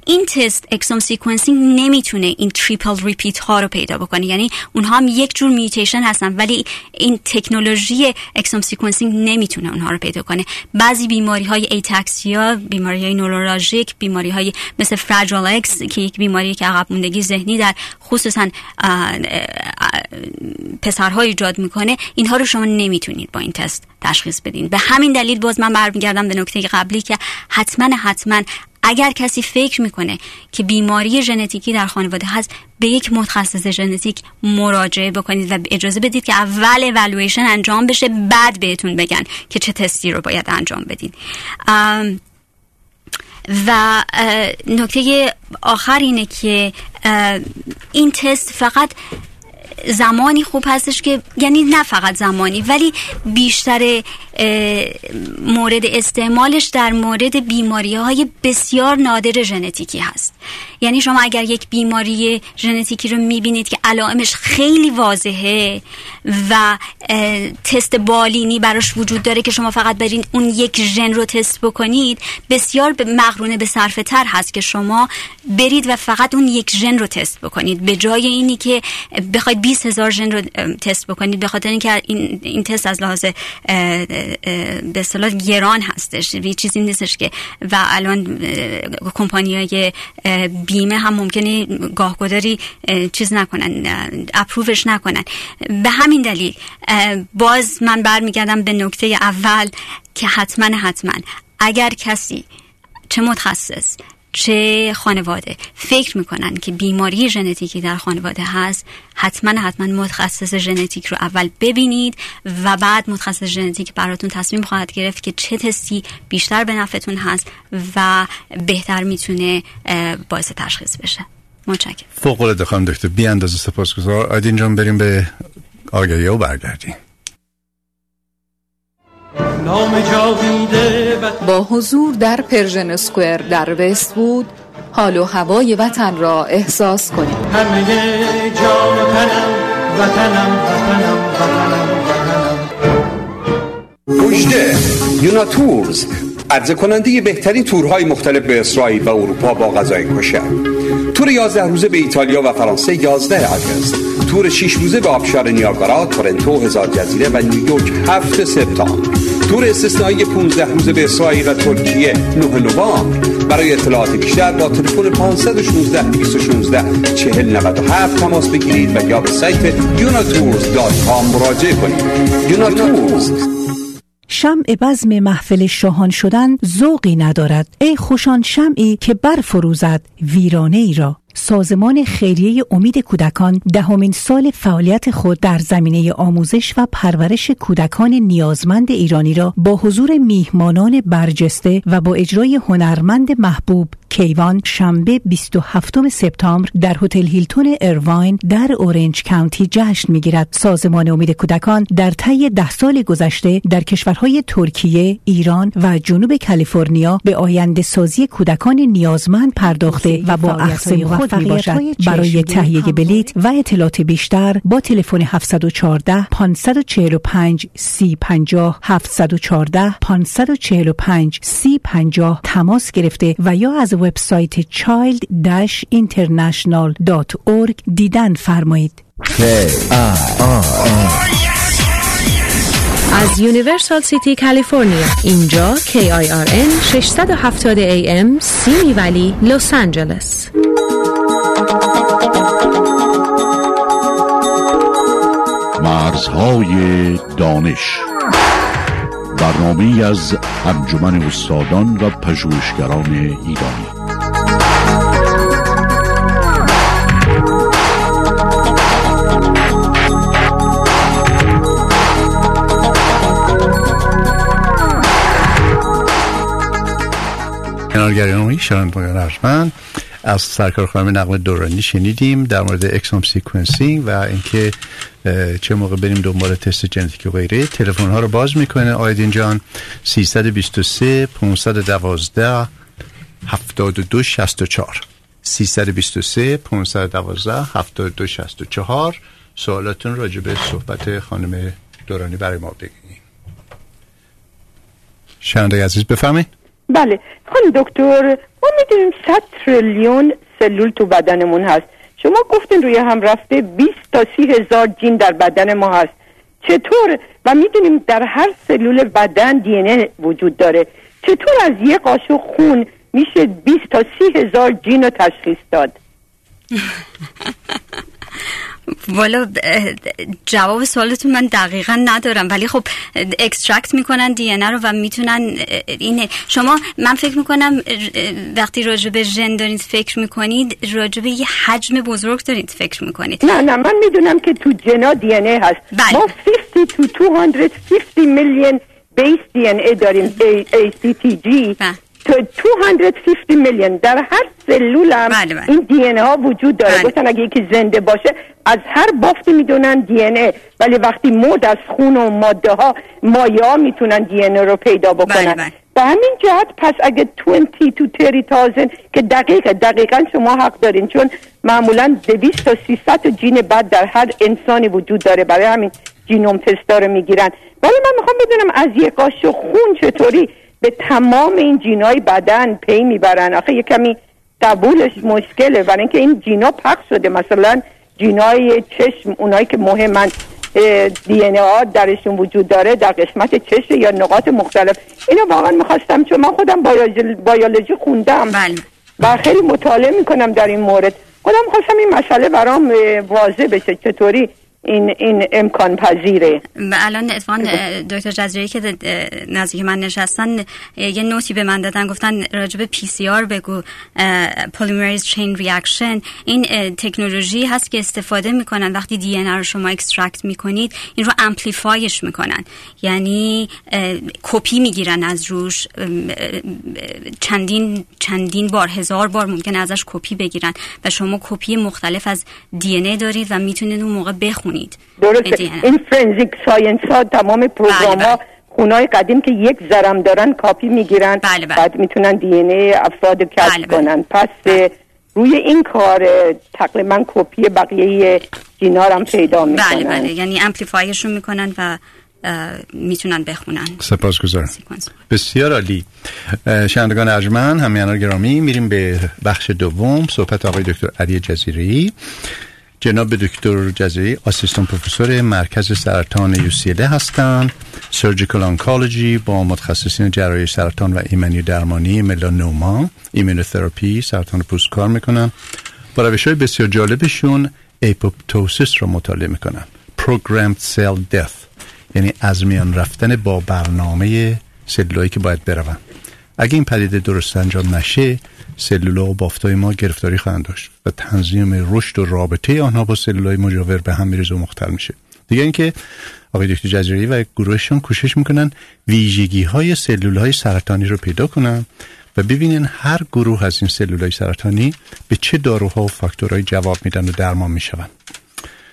این تست exome sequencing نمی‌تونه این triple repeat ها رو پیدا بکنه. یعنی اونها هم یک جور mutation هستن ولی این تکنولوژی exome sequencing نمی‌تونه اونها رو پیدا کنه. بعضی بیماری های ataxia بیماری های neurologic بیماری های مثل fragile X که یک بیماری که عقب موندگی ذهنی در خصوصا پسرها ایجاد می‌کنه اینها رو شما نمی‌تونید با این تست تشخیص بدین. به همین دلیل باز من برمیگردم به نکته قبلی که حتما حتما اگر کسی فکر می‌کنه که بیماری ژنتیکی در خانواده هست به یک متخصص ژنتیک مراجعه بکنید و اجازه بدید که اول اولویشن انجام بشه بعد بهتون بگن که چه تستی رو باید انجام بدید و نکته آخر اینه که این تست فقط زمانی خوب هستش که یعنی نه فقط زمانی ولی بیشتر مورد استعمالش در مورد بیماری های بسیار نادر ژنتیکی هست. یعنی شما اگر یک بیماری ژنتیکی رو می‌بینید که علائمش خیلی واضحه و تست بالینی براش وجود داره که شما فقط برین اون یک ژن رو تست بکنید بسیار مقرونه به صرفه تر هست که شما برید و فقط اون یک ژن رو تست بکنید. به جای اینی که بخواید 20 هزار ژن رو تست بکنید به خاطر اینکه این, این تست از لحاظ به اصطلاح گران هستش. یه چیزی نیستش که و الان کمپانی های بیمه هم ممکنه گاهگداری چیز نکنن اپروفش نکنن. به همین دلیل باز من برمیگردم به نکته اول که حتما حتما اگر کسی چه متخصص چه خانواده فکر می‌کنن که بیماری ژنتیکی در خانواده هست حتما حتما متخصص ژنتیک رو اول ببینید و بعد متخصص ژنتیک براتون تصمیم خواهد گرفت که چه تستی بیشتر به نفعتون هست و بهتر می‌تونه باعث تشخیص بشه. متشکرم. فوق العاده خانم دکتر بی اندازه سپاسگزار. آیدین جان بریم به آگهی و برگردیم. با حضور در پرژن اسکوئر در وست وود حال و هوای وطن را احساس کنید همه جان و تنم وطنم وطنم وطنم. وطنم مجده یونا تورز. عرضه کننده بهترین تورهای مختلف به اسرائیل و اروپا با غذای کشر تور 11 روزه به ایتالیا و فرانسه 11 آگست تور 6 روزه به آبشار نیاگارا تورنتو هزار جزیره و نیویورک 7 سپتامبر. تور استثنایی 15 روزه به اسرائیل و ترکیه 9 نوامبر. برای اطلاعات بیشتر با تلفن 516 216 4097 تماس بگیرید و یا به سایت yunatours.com مراجعه کنید. یوناتورز. شمع بزم محفل شاهان شدن ذوقی ندارد. ای خوشان شمعی که برفروزد ویرانه ای را. سازمان خیریه امید کودکان دهمین سال فعالیت خود در زمینه آموزش و پرورش کودکان نیازمند ایرانی را با حضور میهمانان برجسته و با اجرای هنرمند محبوب کیوان شنبه 27 سپتامبر در هتل هیلتون ارواین در اورنج کانتی جشن می‌گیرد. سازمان امید کودکان در طی ده سال گذشته در کشورهای ترکیه، ایران و جنوب کالیفرنیا به آینده سازی کودکان نیازمند پرداخته و با خود می باشد برای تهیه بلیت و اطلاعات بیشتر با تلفن 714 545 3050 714 545 3050 تماس گرفته و یا از website child-international.org دیدن فرمایید. از یونیورسال سیتی کالیفرنیا اینجا KIRN 670 AM Simi Valley لس آنجلس مرزهای دانش برنامه از انجمن استادان و پژوهشگران ایرانی. کنارگرامیان شنوندگان ارجمند از سرکار خانم نقل دورانی شنیدیم در مورد exome sequencing و اینکه چه موقع بریم دنبال تست ژنتیک و غیره. تلفن ها رو باز می‌کنه آیدین جان 323 512 72 64 323 512 72 64 سوالاتون راجع به صحبت خانم دورانی برای ما بگید شنونده عزیز بفهمید بله. خانم دکتر ما می‌دونیم 100 تریلیون سلول تو بدنمون هست. شما گفتین روی هم رفته 20 تا 30 هزار gene در بدن ما هست. چطور؟ و می‌دونیم در هر سلول بدن DNA وجود داره. چطور از یه قاشق خون میشه 20 تا 30 هزار gene رو تشخیص داد؟ [laughs] والا جواب سوالتون من دقیقا ندارم. ولی خب extract می‌کنن DNA رو و می‌تونن اینه. شما من فکر می‌کنم وقتی راجع به ژن دارید فکر می‌کنید راجع به یه حجم بزرگ دارید فکر می‌کنید. نه نه من می‌دونم که تو جنا دی هست. بله. ما 50 تو 250 میلیون بیس دی ای داریم ACTG 250 میلیون در هر سلول هم بله بله. این دی ها وجود داره بله. گفتن اگه یکی زنده باشه از هر بافتی می‌دونن دی ای ولی وقتی مود از خون و ماده ها مایه ها می‌تونن دی رو پیدا بکنن بله بله. به همین جهت پس اگه 20 تو 30,000 که دقیقه دقیقا شما حق دارین چون معمولا 200 تا 300 جین بعد در هر انسانی وجود داره برای همین جینوم تستا رو می‌گیرن ولی من می‌خوام بدونم از یک قاشق خون چطوری به تمام این جینای بدن پی می‌برن. آخه یه کمی قبولش مشکله. برای اینکه این جینا پخش شده. مثلا جینای چشم اونایی که مهمن دی ان درشون وجود داره در قسمت چشم یا نقاط مختلف. اینو واقعا می‌خواستم چون من خودم بیولوژی خوندم. بله. و خیلی مطالعه می‌کنم در این مورد. خودم خواستم این مسئله برام واضح بشه. چطوری این این امکان پذیره و الان اتفاقا دکتر جزیری که نزدیک من نشستن یه note ی به من دادن گفتن راجب PCR بگو polymerase chain reaction این تکنولوژی هست که استفاده می‌کنن. وقتی DNA رو شما extract می‌کنید این رو amplify ش می‌کنن. یعنی کپی می‌گیرن از روش. چندین چندین بار هزار بار ممکن ازش کپی بگیرن. و شما کپی مختلف از دی ای دارید و می‌تونید اون موقع بخونید. کنید. درسته. این فرنزیک ساینس ها تمام پروگرام ها بله، بله. خونای قدیم که یک ذرم دارن کاپی می‌گیرن. بله بله. بعد می‌تونن دی ای افراد کشف بله کنن. پس روی این کار تقریبا کپی بقیه gene ار هم پیدا می‌کنن. بله. بله یعنی amplify شون می‌کنن و می‌تونن بخونن. سپاسگزارم بسیار عالی. شنوندگان ارجمند هم‌میهنان گرامی میریم به بخش دوم. صحبت آقای دکتر علی جزیری جناب دکتر جزیری assistant professor مرکز سرطان UCLA هستند surgical oncology با متخصصین جراحی سرطان و ایمنی درمانی ملانوما ایمونوتراپی سرطان پوست کار می‌کنن. با روش های بسیار جالبشون apoptosis رو مطالعه می‌کنن. programmed cell death یعنی از میان رفتن با برنامه سلولایی که باید برن اگه این پدیده درست انجام نشه سلولا و بافتای ما گرفتاری خواهند داشت و تنظیم رشد و رابطه آنها با سلولای مجاور به هم میریزه و مختل میشه. دیگه اینکه آقای دکتر جزیری و گروهشون کوشش می‌کنن ویژگی های سلول های سرطانی رو پیدا کنن و ببینن هر گروه از این سلول های سرطانی به چه داروها و فاکتورهای جواب میدن و درمان میشون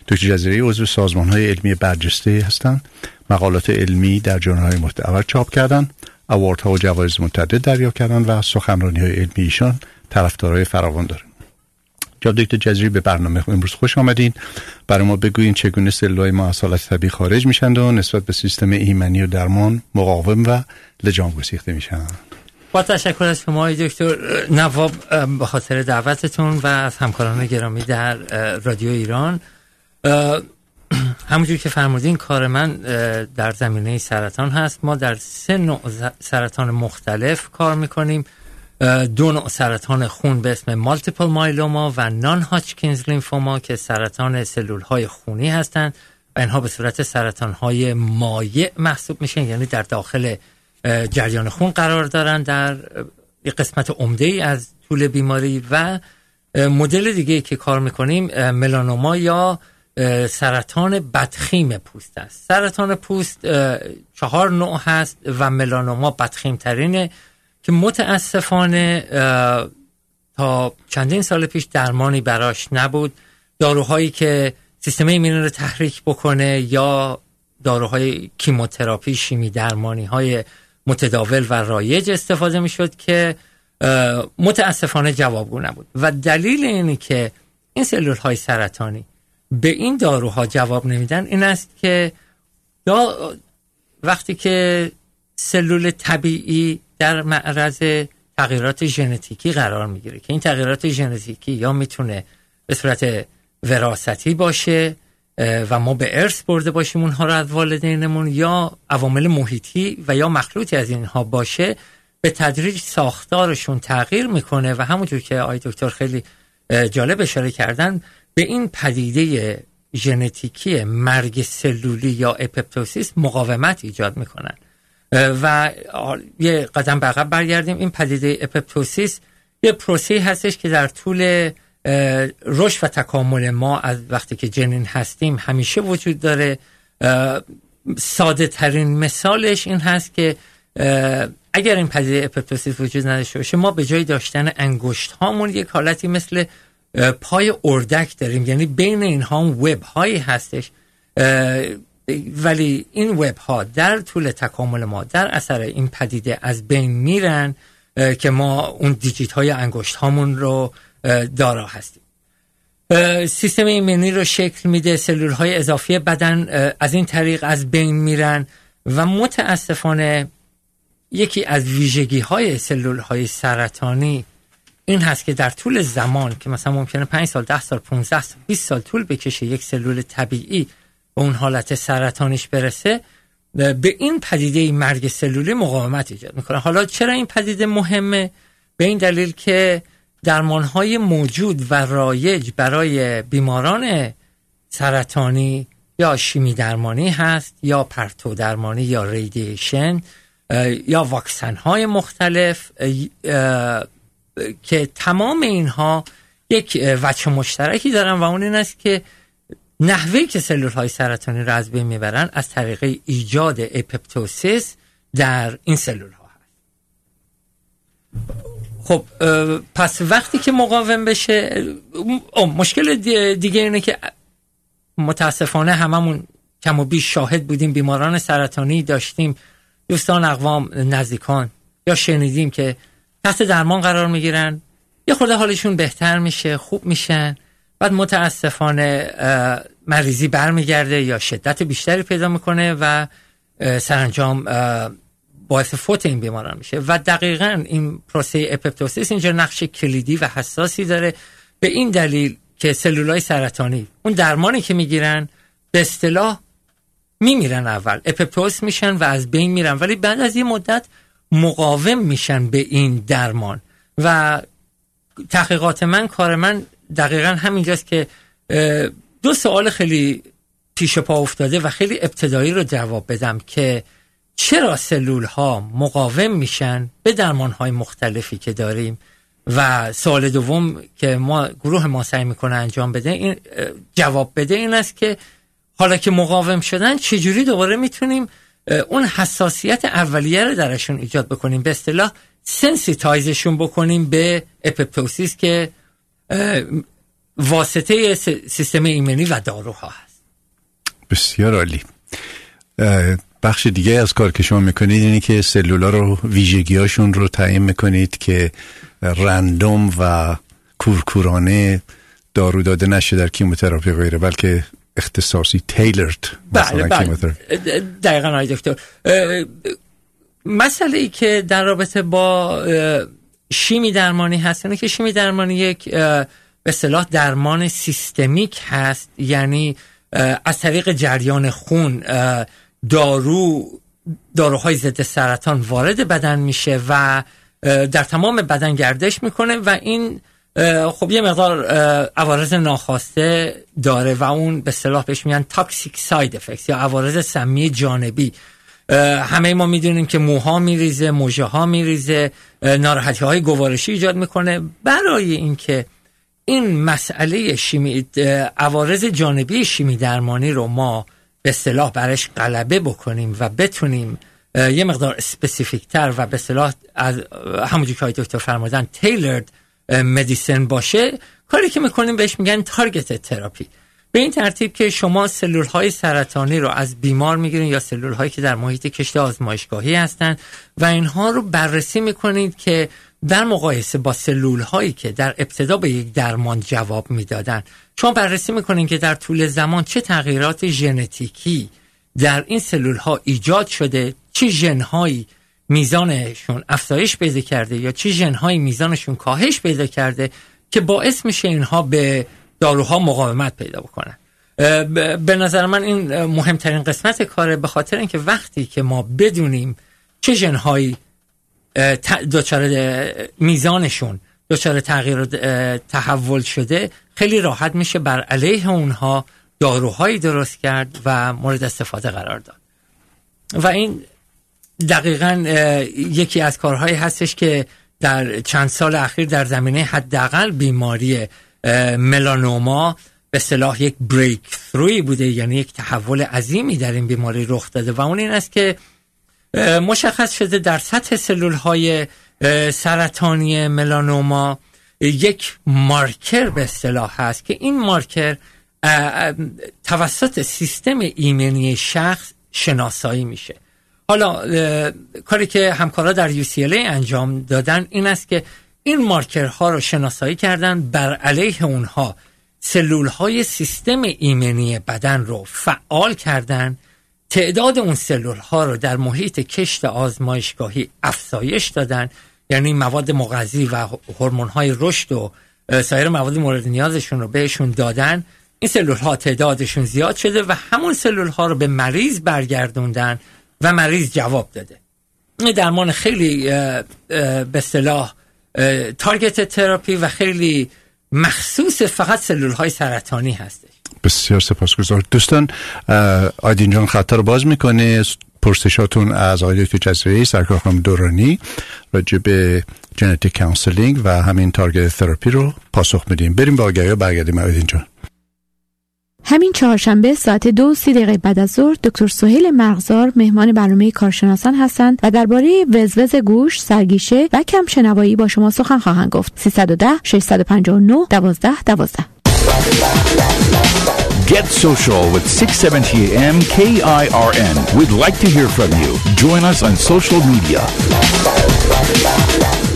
دکتر جزیری عضو سازمان های علمی برجسته هستند. مقالات علمی در جورنال های چاپ کردن ها و جوایز متعدد دریافت کردن و سخنرانی های علمی ایشان طرفدارای فراوان داره جناب دکتر جزیری به برنامه امروز خوش آمدین برای ما بگوین چگونه سلولای ما از حالت طبیعی خارج میشن و نسبت به سیستم ایمنی و درمان مقاوم و لجام گسیخته میشن با تشکر از شما دکتر نواب به خاطر دعوتتون و از همکاران گرامی در رادیو ایران. همونجور که فرمودین کار من در زمینه سرطان هست. ما در سه نوع سرطان مختلف کار می‌کنیم. دو نوع سرطان خون به اسم مالتیپل مایلوما و نان هاچکینز لیمفوما که سرطان سلول های خونی هستند. و اینها به صورت سرطان های مایع محسوب میشن یعنی در داخل جریان خون قرار دارن در قسمت عمده ای از طول بیماری و مدل دیگه که کار می‌کنیم ملانوما یا سرطان بدخیم پوست است. سرطان پوست چهار نوع هست و ملانوما بدخیم ترینه که متاسفانه تا چندین سال پیش درمانی براش نبود. داروهایی که سیستم ایمنی رو تحریک بکنه یا داروهای کیموتراپی شیمی درمانی های متداول و رایج استفاده می شد که متاسفانه جوابگو نبود. و دلیل اینی که این سلول های سرطانی به این داروها جواب نمیدن. این است که یا وقتی که سلول طبیعی در معرض تغییرات ژنتیکی قرار می‌گیره که این تغییرات ژنتیکی یا می‌تونه به صورت وراثتی باشه و ما به ارث برده باشیم اونها رو از والدینمون یا عوامل محیطی و یا مخلوطی از اینها باشه به تدریج ساختارشون تغییر می‌کنه. و همونجور که آقای دکتر خیلی جالب اشاره کردن به این پدیده ژنتیکی مرگ سلولی یا اپپتوسیس مقاومت ایجاد می‌کنن. و یه قدم به عقب برگردیم. این پدیده اپپتوسیس یه پروسه هستش که در طول رشد و تکامل ما از وقتی که جنین هستیم همیشه وجود داره. ساده ترین مثالش این هست که اگر این پدیده اپپتوسیس وجود نداشته باشه ما به جای داشتن انگشت هامون یک حالتی مثل پای اردک داریم. یعنی بین اینها وب هایی هستش. ولی این وب ها در طول تکامل ما در اثر این پدیده از بین میرن که ما اون دیجیت های انگشت هامون رو دارا هستیم. سیستم ایمنی رو شکل میده سلول های اضافی بدن از این طریق از بین میرن و متاسفانه یکی از ویژگی های سلول های سرطانی این هست که در طول زمان که مثلا ممکنه 5 سال 10 سال 15 سال 20 سال طول بکشه یک سلول طبیعی به اون حالت سرطانیش برسه به این پدیده مرگ سلولی مقاومت ایجاد می‌کنه. حالا چرا این پدیده مهمه؟ به این دلیل که درمانهای موجود و رایج برای بیماران سرطانی یا شیمی درمانی هست یا پرتو درمانی یا ریدیشن یا واکسن های مختلف که تمام اینها یک وچه مشترکی دارن و اون این است که نحوه که سلول های سرطانی را از بین می‌برن از طریق ایجاد اپپتوسیس در این سلول ها هست. خب پس وقتی که مقاوم بشه مشکل دیگه اینه که متاسفانه هممون کم و بیش شاهد بودیم بیماران سرطانی داشتیم دوستان اقوام نزدیکان یا شنیدیم که تحت درمان قرار می‌گیرن. یه خورده حالشون بهتر میشه خوب میشن. بعد متاسفانه مریضی برمیگرده یا شدت بیشتری پیدا می‌کنه و سرانجام باعث فوت این بیماران میشه. و دقیقا این پروسه اپپتوسیس اینجا نقش کلیدی و حساسی داره. به این دلیل که سلولای سرطانی اون درمانی که می‌گیرن به اصطلاح میمیرن اول. اپپتوس میشن و از بین میرن. ولی بعد از یه مدت مقاوم میشن به این درمان. و تحقیقات من کار من دقیقا همینجاست که دو سوال خیلی پیش پا افتاده و خیلی ابتدایی رو جواب بدم که چرا سلول ها مقاوم میشن به درمان های مختلفی که داریم؟ و سوال دوم که ما گروه ما سعی می‌کنه انجام بده این جواب بده این است که حالا که مقاوم شدن چجوری دوباره می‌تونیم اون حساسیت اولیه رو درشون ایجاد بکنیم. به اصطلاح sensitize شون بکنیم به apoptosis که واسطه سیستم ایمنی و داروها هست. بسیار عالی. بخش دیگه از کار که شما می‌کنید اینه که سلولا رو ویژگیاشون رو تعیین می‌کنید که random و کورکورانه دارو داده نشه در chemotherapy غیره بلکه اختصاصی تیلرد بله بله دقیقا آقای دکتر مسئله ای که در رابطه با شیمی درمانی هست اینه که شیمی درمانی یک به صلاح درمان سیستمیک هست یعنی از طریق جریان خون دارو داروهای ضد سرطان وارد بدن میشه و در تمام بدن گردش می‌کنه و این خب یه مقدار عوارض ناخواسته داره و اون به اصطلاح بهش میگن toxic side effect یا عوارض سمی جانبی. همه ما می‌دونیم که موها میریزه مژه ها میریزه ناراحتی های گوارشی ایجاد می‌کنه. برای اینکه این مسئله شیمی عوارض جانبی شیمی درمانی رو ما به اصطلاح برش غلبه بکنیم و بتونیم یه مقدار specific تر و به اصطلاح از همونجور که دکتر فرمودن تیلرد مدیسن باشه کاری که می‌کنیم بهش میگن تارگت تراپی. به این ترتیب که شما سلول های سرطانی رو از بیمار می‌گیرین یا سلول هایی که در محیط کشت آزمایشگاهی هستند و اینها رو بررسی می‌کنید که در مقایسه با سلول هایی که در ابتدا به یک درمان جواب می‌دادن شما بررسی می‌کنین که در طول زمان چه تغییرات ژنتیکی در این سلول ها ایجاد شده چه ژن هایی میزانشون افزایش پیدا کرده یا چه ژن هایی میزانشون کاهش پیدا کرده که باعث میشه اینها به داروها مقاومت پیدا بکنن. به نظر من این مهمترین قسمت کاره به خاطر اینکه وقتی که ما بدونیم چه ژنهایی دچار میزانشون دچار تغییر تحول شده خیلی راحت میشه بر علیه اونها داروهایی درست کرد و مورد استفاده قرار داد. و این دقیقا یکی از کارهایی هستش که در چند سال اخیر در زمینه حداقل بیماری ملانوما به صلاح یک بریک ثروی بوده یعنی یک تحول عظیمی در این بیماری رخ داده و اون این است که مشخص شده در سطح سلول های سرطانی ملانوما یک مارکر به اصطلاح هست که این مارکر توسط سیستم ایمنی شخص شناسایی میشه. حالا کاری که همکارا در UCLA انجام دادن این است که این مارکرها رو شناسایی کردن بر علیه اونها سلول های سیستم ایمنی بدن رو فعال کردن. تعداد اون سلول ها رو در محیط کشت آزمایشگاهی افزایش دادن. یعنی مواد مغذی و هورمون های رشد و سایر مواد مورد نیازشون رو بهشون دادن. این سلول ها تعدادشون زیاد شده و همون سلول ها رو به مریض برگردوندن. و مریض جواب داده. این درمان خیلی به صلاح تارگت تراپی و خیلی مخصوص فقط سلول های سرطانی هستش. بسیار سپاسگزار. دوستان آیدین جان خطر باز می‌کنه. پرسشاتون از آقای دکتر جزیره سرکار خانم دورانی راجع به genetic counseling و همین target therapy رو پاسخ میدیم. بریم با آگهی برگردیم. آیدین جان. همین چهارشنبه ساعت دو سی دقیقه بعد از ظهر دکتر سهیل مرغزار مهمان برنامه کارشناسان هستند و درباره وزوز گوش، سرگیشه و کم شنوایی با شما سخن خواهند گفت. 310 659 12 12 Get social with 670 AM KIRN. We'd like to hear from you. Join us on social media.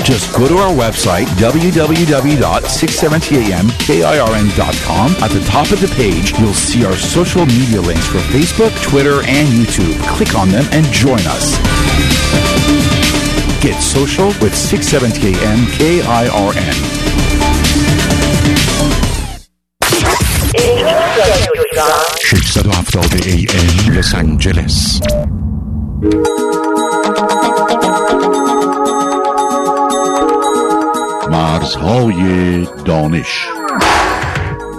Just go to our website, www.670amkirn.com. At the top of the page, you'll see our social media links for Facebook, Twitter, and YouTube. Click on them and join us. Get social with 670am KIRN. Los Angeles. مرزهای دانش.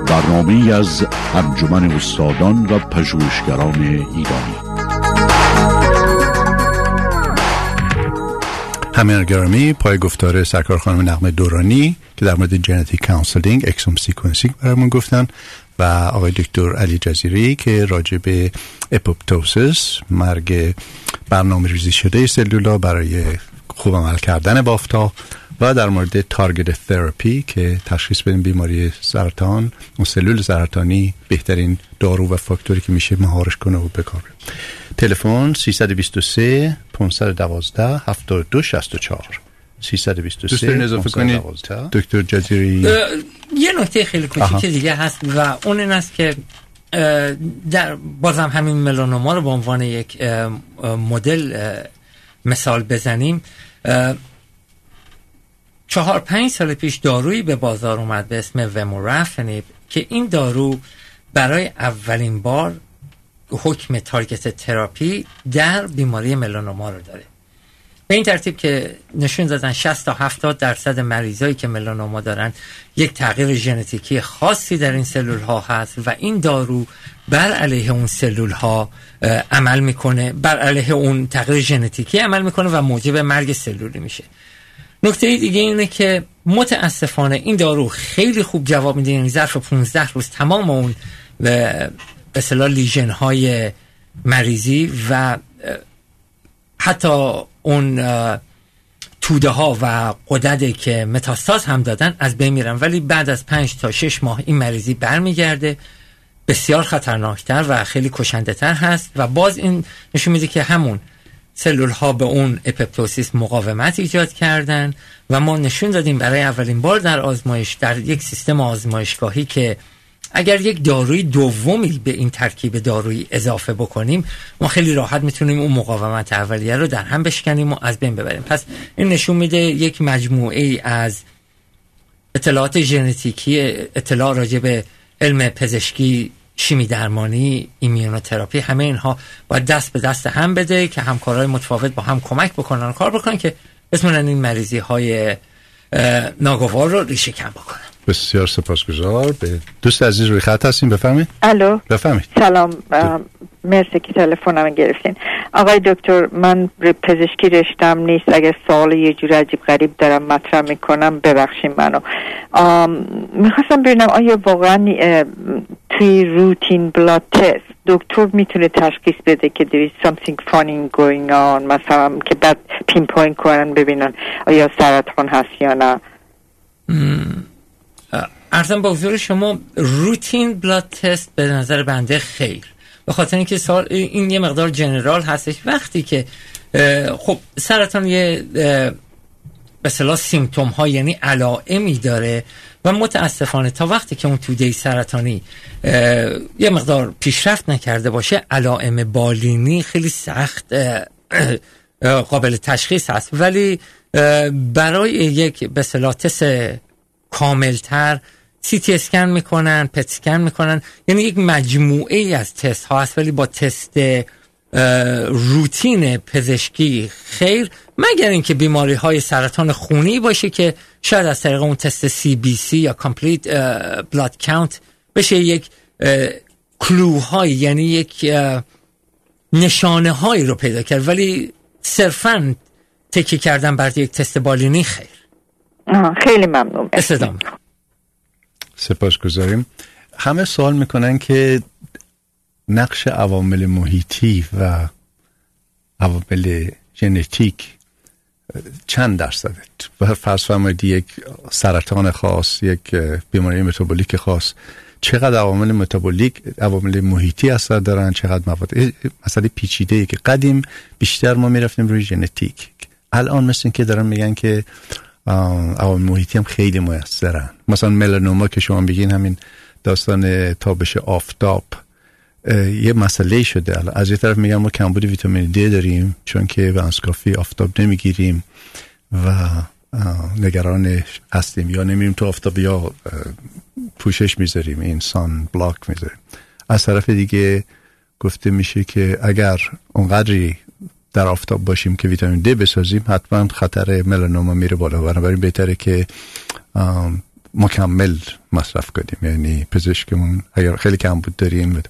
برنامه از انجمن استادان و پژوهشگران ایرانی. هم میهن گرامی پای گفتار سرکار خانم نغمه دورانی که در مورد genetic counseling exome sequencing برامون گفتن و آقای دکتر علی جزیری که راجع به apoptosis مرگ برنامه ریزی شده سلولا برای خوب عمل کردن بافتا و در مورد تارگت تراپی که تشخیص بدیم بیماری سرطان و سلول سرطانی بهترین دارو و فاکتوری که میشه مهارش کنه و بکاره. تلفن 323 512 7264 323 اضافه کنید. دکتر جزیری. یه نکته خیلی کوچیک دیگه هست و اون این است که در بازم همین ملانوما رو به عنوان یک مدل مثال بزنیم. چهار پنج سال پیش دارویی به بازار اومد به اسم ومورافنیب که این دارو برای اولین بار حکم تارگت تراپی در بیماری ملانوما رو داره. به این ترتیب که نشون دادن 60 تا 70 درصد مریضایی که ملانوما دارن یک تغییر ژنتیکی خاصی در این سلول ها هست و این دارو بر علیه اون سلول ها عمل می‌کنه بر علیه اون تغییر ژنتیکی عمل می‌کنه و موجب مرگ سلولی میشه. نکته دیگه اینه که متاسفانه این دارو خیلی خوب جواب میده. یعنی ظرف 15 روز تمام اون به اصطلاح لیژن های مریضی و حتی اون توده ها و قدده که متاستاز هم دادن از بین میرن. ولی بعد از پنج تا شش ماه این مریضی برمیگرده. بسیار خطرناکتر و خیلی کشنده تر هست. و باز این نشون میده که همون سلول ها به اون اپپتوسیس مقاومت ایجاد کردن و ما نشون دادیم برای اولین بار در آزمایش در یک سیستم آزمایشگاهی که اگر یک داروی دومی به این ترکیب دارویی اضافه بکنیم ما خیلی راحت می‌تونیم اون مقاومت اولیه رو در هم بشکنیم و از بین ببریم. پس این نشون میده یک مجموعه از اطلاعات ژنتیکی اطلاع راجع به علم پزشکی شیمی درمانی ایمیونوتراپی همه اینها باید دست به دست هم بده که همکارای متفاوت با هم کمک بکنن کار بکنن که بتونن این مریضی های ناگوار رو ریشه کم بکنن. بسیار سپاسگزار به دوست عزیز روی خط هستیم بفهمید الو. بفهمید سلام مرسی که تلفنم گرفتین. آقای دکتر من پزشکی رشتم نیست. اگر سوال یه جور عجیب غریب دارم مطرح می‌کنم. ببخشین منو. می‌خواستم ببینم آیا واقعا توی routine blood test دکتر می‌تونه تشخیص بده که there is something funny going on مثلا که بعد pinpoint کنن ببینن آیا سرطان هست یا نه. عرضم با حضور شما routine blood test به نظر بنده خیر. به خاطر اینکه سال این یه مقدار general هستش. وقتی که خب سرطان یه به صلاح سیمتوم ها یعنی علائمی داره و متاسفانه تا وقتی که اون توده سرطانی یه مقدار پیشرفت نکرده باشه علائم بالینی خیلی سخت قابل تشخیص هست. ولی برای یک به صلاح تست کاملتر سی تی اسکن می‌کنن پت اسکن می‌کنن. یعنی یک مجموعه ای از تست ها هست ولی با تست روتین پزشکی خیر مگر اینکه بیماری های سرطان خونی باشه که شاید از طریق اون تست CBC یا complete blood count بشه یک clue های یعنی یک نشانه هایی رو پیدا کرد. ولی صرفا تکیه کردن بر یک تست بالینی خیر. خیلی ممنون. استدام سپاس گذاریم. همه سوال می‌کنن که نقش عوامل محیطی و عوامل ژنتیک چند درصده فرض فرمایید یک سرطان خاص یک بیماری متابولیک خاص چقدر عوامل متابولیک عوامل محیطی اثر دارن؟ چقدر مواد؟ مسئله پیچیده ای که قدیم بیشتر ما می‌رفتیم روی ژنتیک. الان مثل که دارن میگن که عوامل محیطی هم خیلی موثرن. مثلا ملانوما که شما بگین همین داستان تابش آفتاب یه مسئله شده. از یه طرف میگن ما کمبود ویتامین دی داریم چون که به کافی آفتاب نمی‌گیریم و نگران هستیم. یا نمیریم تو آفتاب یا پوشش می‌ذاریم این سان بلاک می‌ذاریم. از طرف دیگه گفته میشه که اگر اونقدری در آفتاب باشیم که ویتامین دی بسازیم حتما خطر ملانوما میره بالا. بنابراین بهتره که مکمل مصرف کنیم. یعنی پزشکمون اگر خیلی کم بود داریم.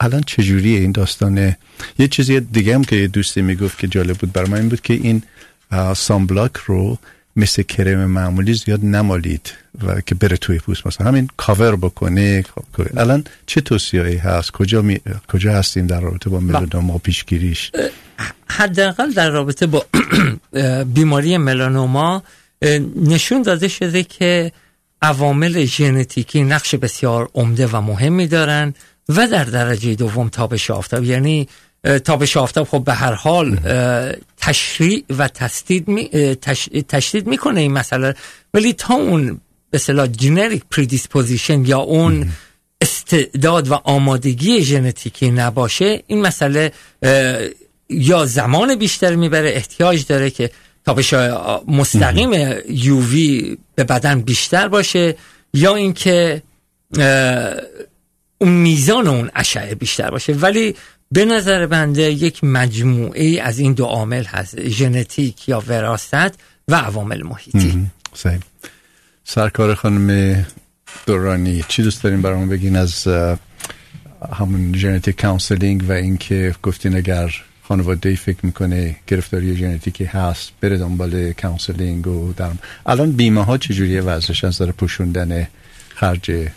الان چجوریه این داستانه؟ یه چیزی دیگه هم که یه دوستی می‌گفت که جالب بود برای من این بود که این سامبلاک رو مثل کرم معمولی زیاد نمالید و که بره توی پوست. مثلا همین کاور بکنه. الان چه توصیه‌ای هست؟ کجا می... کجا هستیم در رابطه با ملانوما پیشگیریش؟ حداقل در رابطه با بیماری ملانوما نشون داده شده که عوامل ژنتیکی نقش بسیار عمده و مهمی دارن و در درجه دوم تابش آفتاب یعنی تابش آفتاب خب به هر حال تسریع و تشدید می، تشدید می‌کنه این مسئله. ولی تا اون به اصطلاح genetic predisposition یا اون استعداد و آمادگی ژنتیکی نباشه این مسئله یا زمان بیشتر می‌بره احتیاج داره که تابش مستقیم یووی به بدن بیشتر باشه یا اینکه اون میزان اون اشعه بیشتر باشه. ولی به نظر بنده یک مجموعه از این دو عامل هست ژنتیک یا وراثت و عوامل محیطی. صحیح. سرکار خانم دورانی چی دوست داریم برامون بگین از همون genetic counseling و اینکه گفتین اگر خانواده فکر می‌کنه گرفتاری ژنتیکی هست بره دنبال counseling و در الان بیمه ها چجوریه؟ وضعش از داره پوشوندن خرج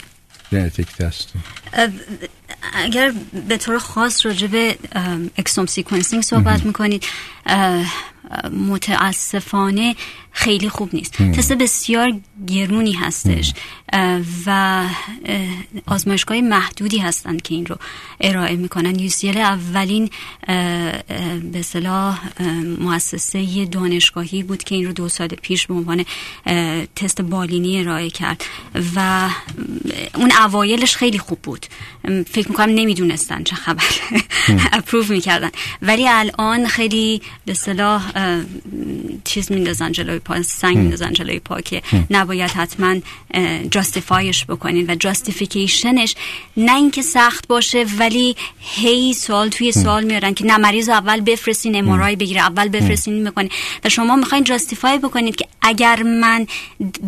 genetic test اگر به طور خاص راجع به exome sequencing صحبت می‌کنید متاسفانه خیلی خوب نیست. تست بسیار گرونی هستش. و آزمایشگاه محدودی هستند که این رو ارائه می‌کنن. یوسیل اولین به صلاح مؤسسه دانشگاهی بود که این رو دو سال پیش به عنوان تست بالینی ارائه کرد. و اون اوایلش خیلی خوب بود. فکر می‌کنم نمی‌دونستن چه خبر. اپروف [laughs] می‌کردن. ولی الان خیلی به صلاح چیز میندازن جلوی پا سنگ میندازن جلوی پا که نباید حتما جاستیفایش بکنین و جاستیفیکیشنش نه اینکه سخت باشه ولی هی سوال توی سوال میارن که نه مریض اول بفرستین امارای بگیره اول بفرستین می‌کنین. و شما می‌خواین جاستیفای بکنید که اگر من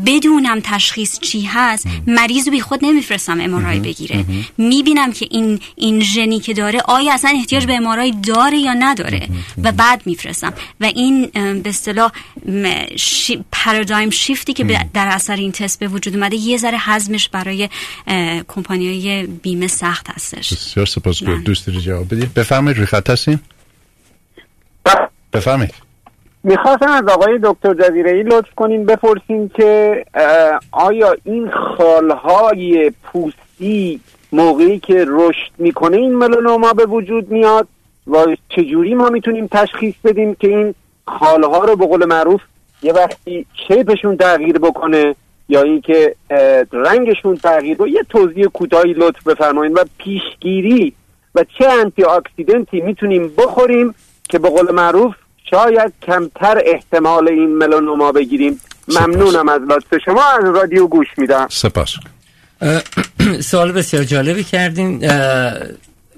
بدونم تشخیص چی هست مریض بی خود نمیفرستم امارای بگیره. می‌بینم که این این ژنی که داره آیا اصلا احتیاج به امارای داره یا نداره؟ و بعد میفرستم. و این به اصطلاح پارادایم شیفتی که در اثر این تست به وجود اومده یه ذره حزمش برای کمپانیای بیمه سخت هستش. بسیار سپاس دوست داری جواب بدید بفرمایید روی خط هستین؟ بفرمایید. می‌خواستم از آقای دکتر جزیره ای لطف کنین بپرسین که آیا این خالهای پوستی موقعی که رشد می‌کنه این ملانوما به وجود میاد و چجوری ما می‌تونیم تشخیص بدیم که این خالها رو به قول معروف یه وقتی شیپشون تغییر بکنه یا اینکه رنگشون تغییر رو یه توضیح کوتاهی لطف بفرمایید و پیشگیری و چه انتی اکسیدنتی می‌تونیم بخوریم که به قول معروف شاید کمتر احتمال این ملانوما بگیریم. ممنونم از لطف شما. از رادیو گوش میدم. سپاس. [clears throat] سوال بسیار جالبی کردین.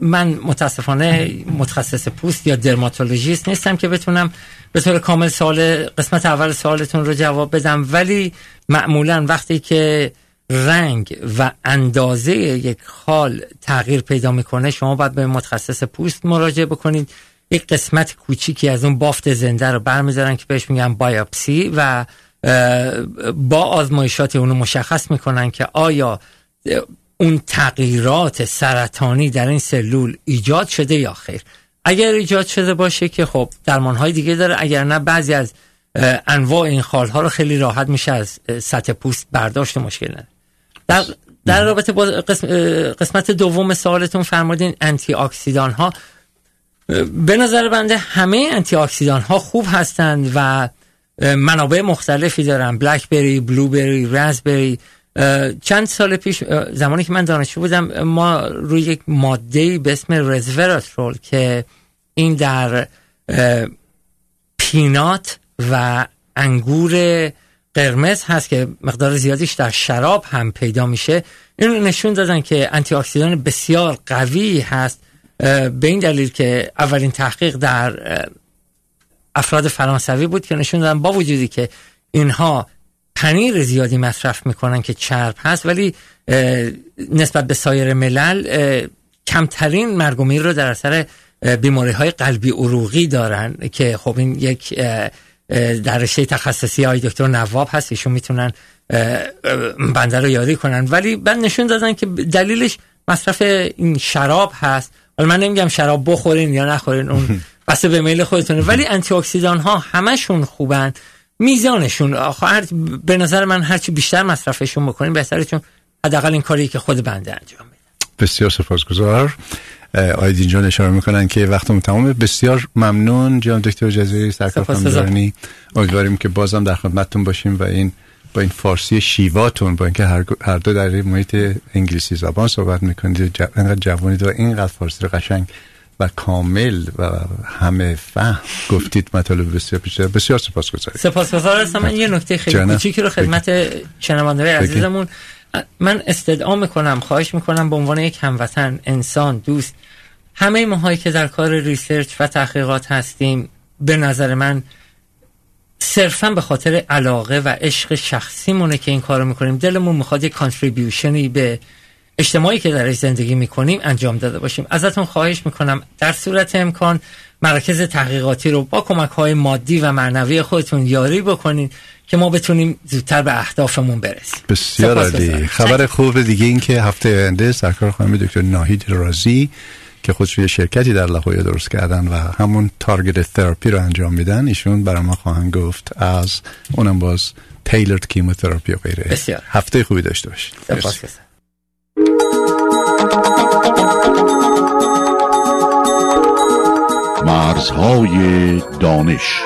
من متاسفانه متخصص پوست یا درماتولوژیست نیستم که بتونم به طور کامل سوال قسمت اول سوالتون رو جواب بدم. ولی معمولا وقتی که رنگ و اندازه یک خال تغییر پیدا می‌کنه شما باید به متخصص پوست مراجعه بکنید. یک قسمت کوچیکی از اون بافت زنده رو برمیدارن که بهش میگن بایاپسی و با آزمایشات اونو مشخص می‌کنن که آیا اون تغییرات سرطانی در این سلول ایجاد شده یا خیر. اگر ایجاد شده باشه که خب درمان های دیگه داره اگر نه بعضی از انواع این خال ها رو خیلی راحت میشه از سطح پوست برداشت مشکل نداره. در, در رابطه با قسمت دوم سوالتون فرمودین انتی اکسیدان ها به نظر بنده همه انتی اکسیدان ها خوب هستند و منابع مختلفی دارن بلک بری، بلو بری، رازبری چند سال پیش زمانی که من دانشجو بودم ما روی یک ماده به اسم رزوراترول که این در پینات و انگور قرمز هست که مقدار زیادیش در شراب هم پیدا میشه این نشون دادن که انتی اکسیدان بسیار قوی هست. به این دلیل که اولین تحقیق در افراد فرانسوی بود که نشون دادن با وجودی که اینها پنیر زیادی مصرف می‌کنن که چرب هست ولی نسبت به سایر ملل کمترین مرگ رو در اثر بیماری های قلبی عروقی دارن که خب این یک در تخصصی های دکتر نواب هست ایشون می‌تونن بنده رو یاری کنن. ولی بعد نشون دادن که دلیلش مصرف این شراب هست. حالا من نمیگم شراب بخورین یا نخورین اون [laughs] بسته به میل خودتونه. ولی انتی اکسیدان ها همشون خوبن. میزانشون آخر به نظر من هرچی بیشتر مصرفشون بکنیم بهتره چون حداقل این کاری که خود بنده انجام میده. بسیار سپاسگزار. آیدین جان اشاره می‌کنن که وقتمون تمامه بسیار ممنون جان دکتر جزیری سرکار امیدواریم که بازم در خدمتتون باشیم و این با این فارسی شیواتون با اینکه هر دو در محیط انگلیسی زبان صحبت می‌کنید اینقدر جوانید و اینقدر فارسی رو قشنگ و کامل و همه فهم گفتید مطالب بسیار پیچیده بسیار سپاسگزارم. سپاسگزار هستم من یه نکته خیلی کوچیکی رو خدمت شنوندگان عزیزمون. من استدعا می‌کنم خواهش می‌کنم به عنوان یک هموطن انسان دوست. همه ماهایی که در کار research و تحقیقات هستیم به نظر من صرفا به خاطر علاقه و عشق شخصیمونه که این کارو می‌کنیم. دلمون می‌خواد یک contribution ی به اجتماعی که درش زندگی می‌کنیم انجام داده باشیم. ازتون خواهش می‌کنم در صورت امکان مرکز تحقیقاتی رو با کمک های مادی و معنوی خودتون یاری بکنین که ما بتونیم زودتر به اهدافمون برسیم. بسیار عالی. خبر خوب دیگه این که هفته آینده سرکار خانم دکتر ناهید رازی که خودش یه شرکتی در لاهویا درست کردن و همون تارگت تراپی رو انجام میدن ایشون برای ما خواهند گفت از اونم باز تیلرد کیموتراپی و غیره. بسیار. هفته خوبی داشته باشید مرزهای دانش.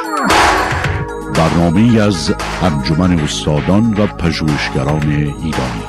برنامه از انجمن استادان و پژوهشگران ایرانی.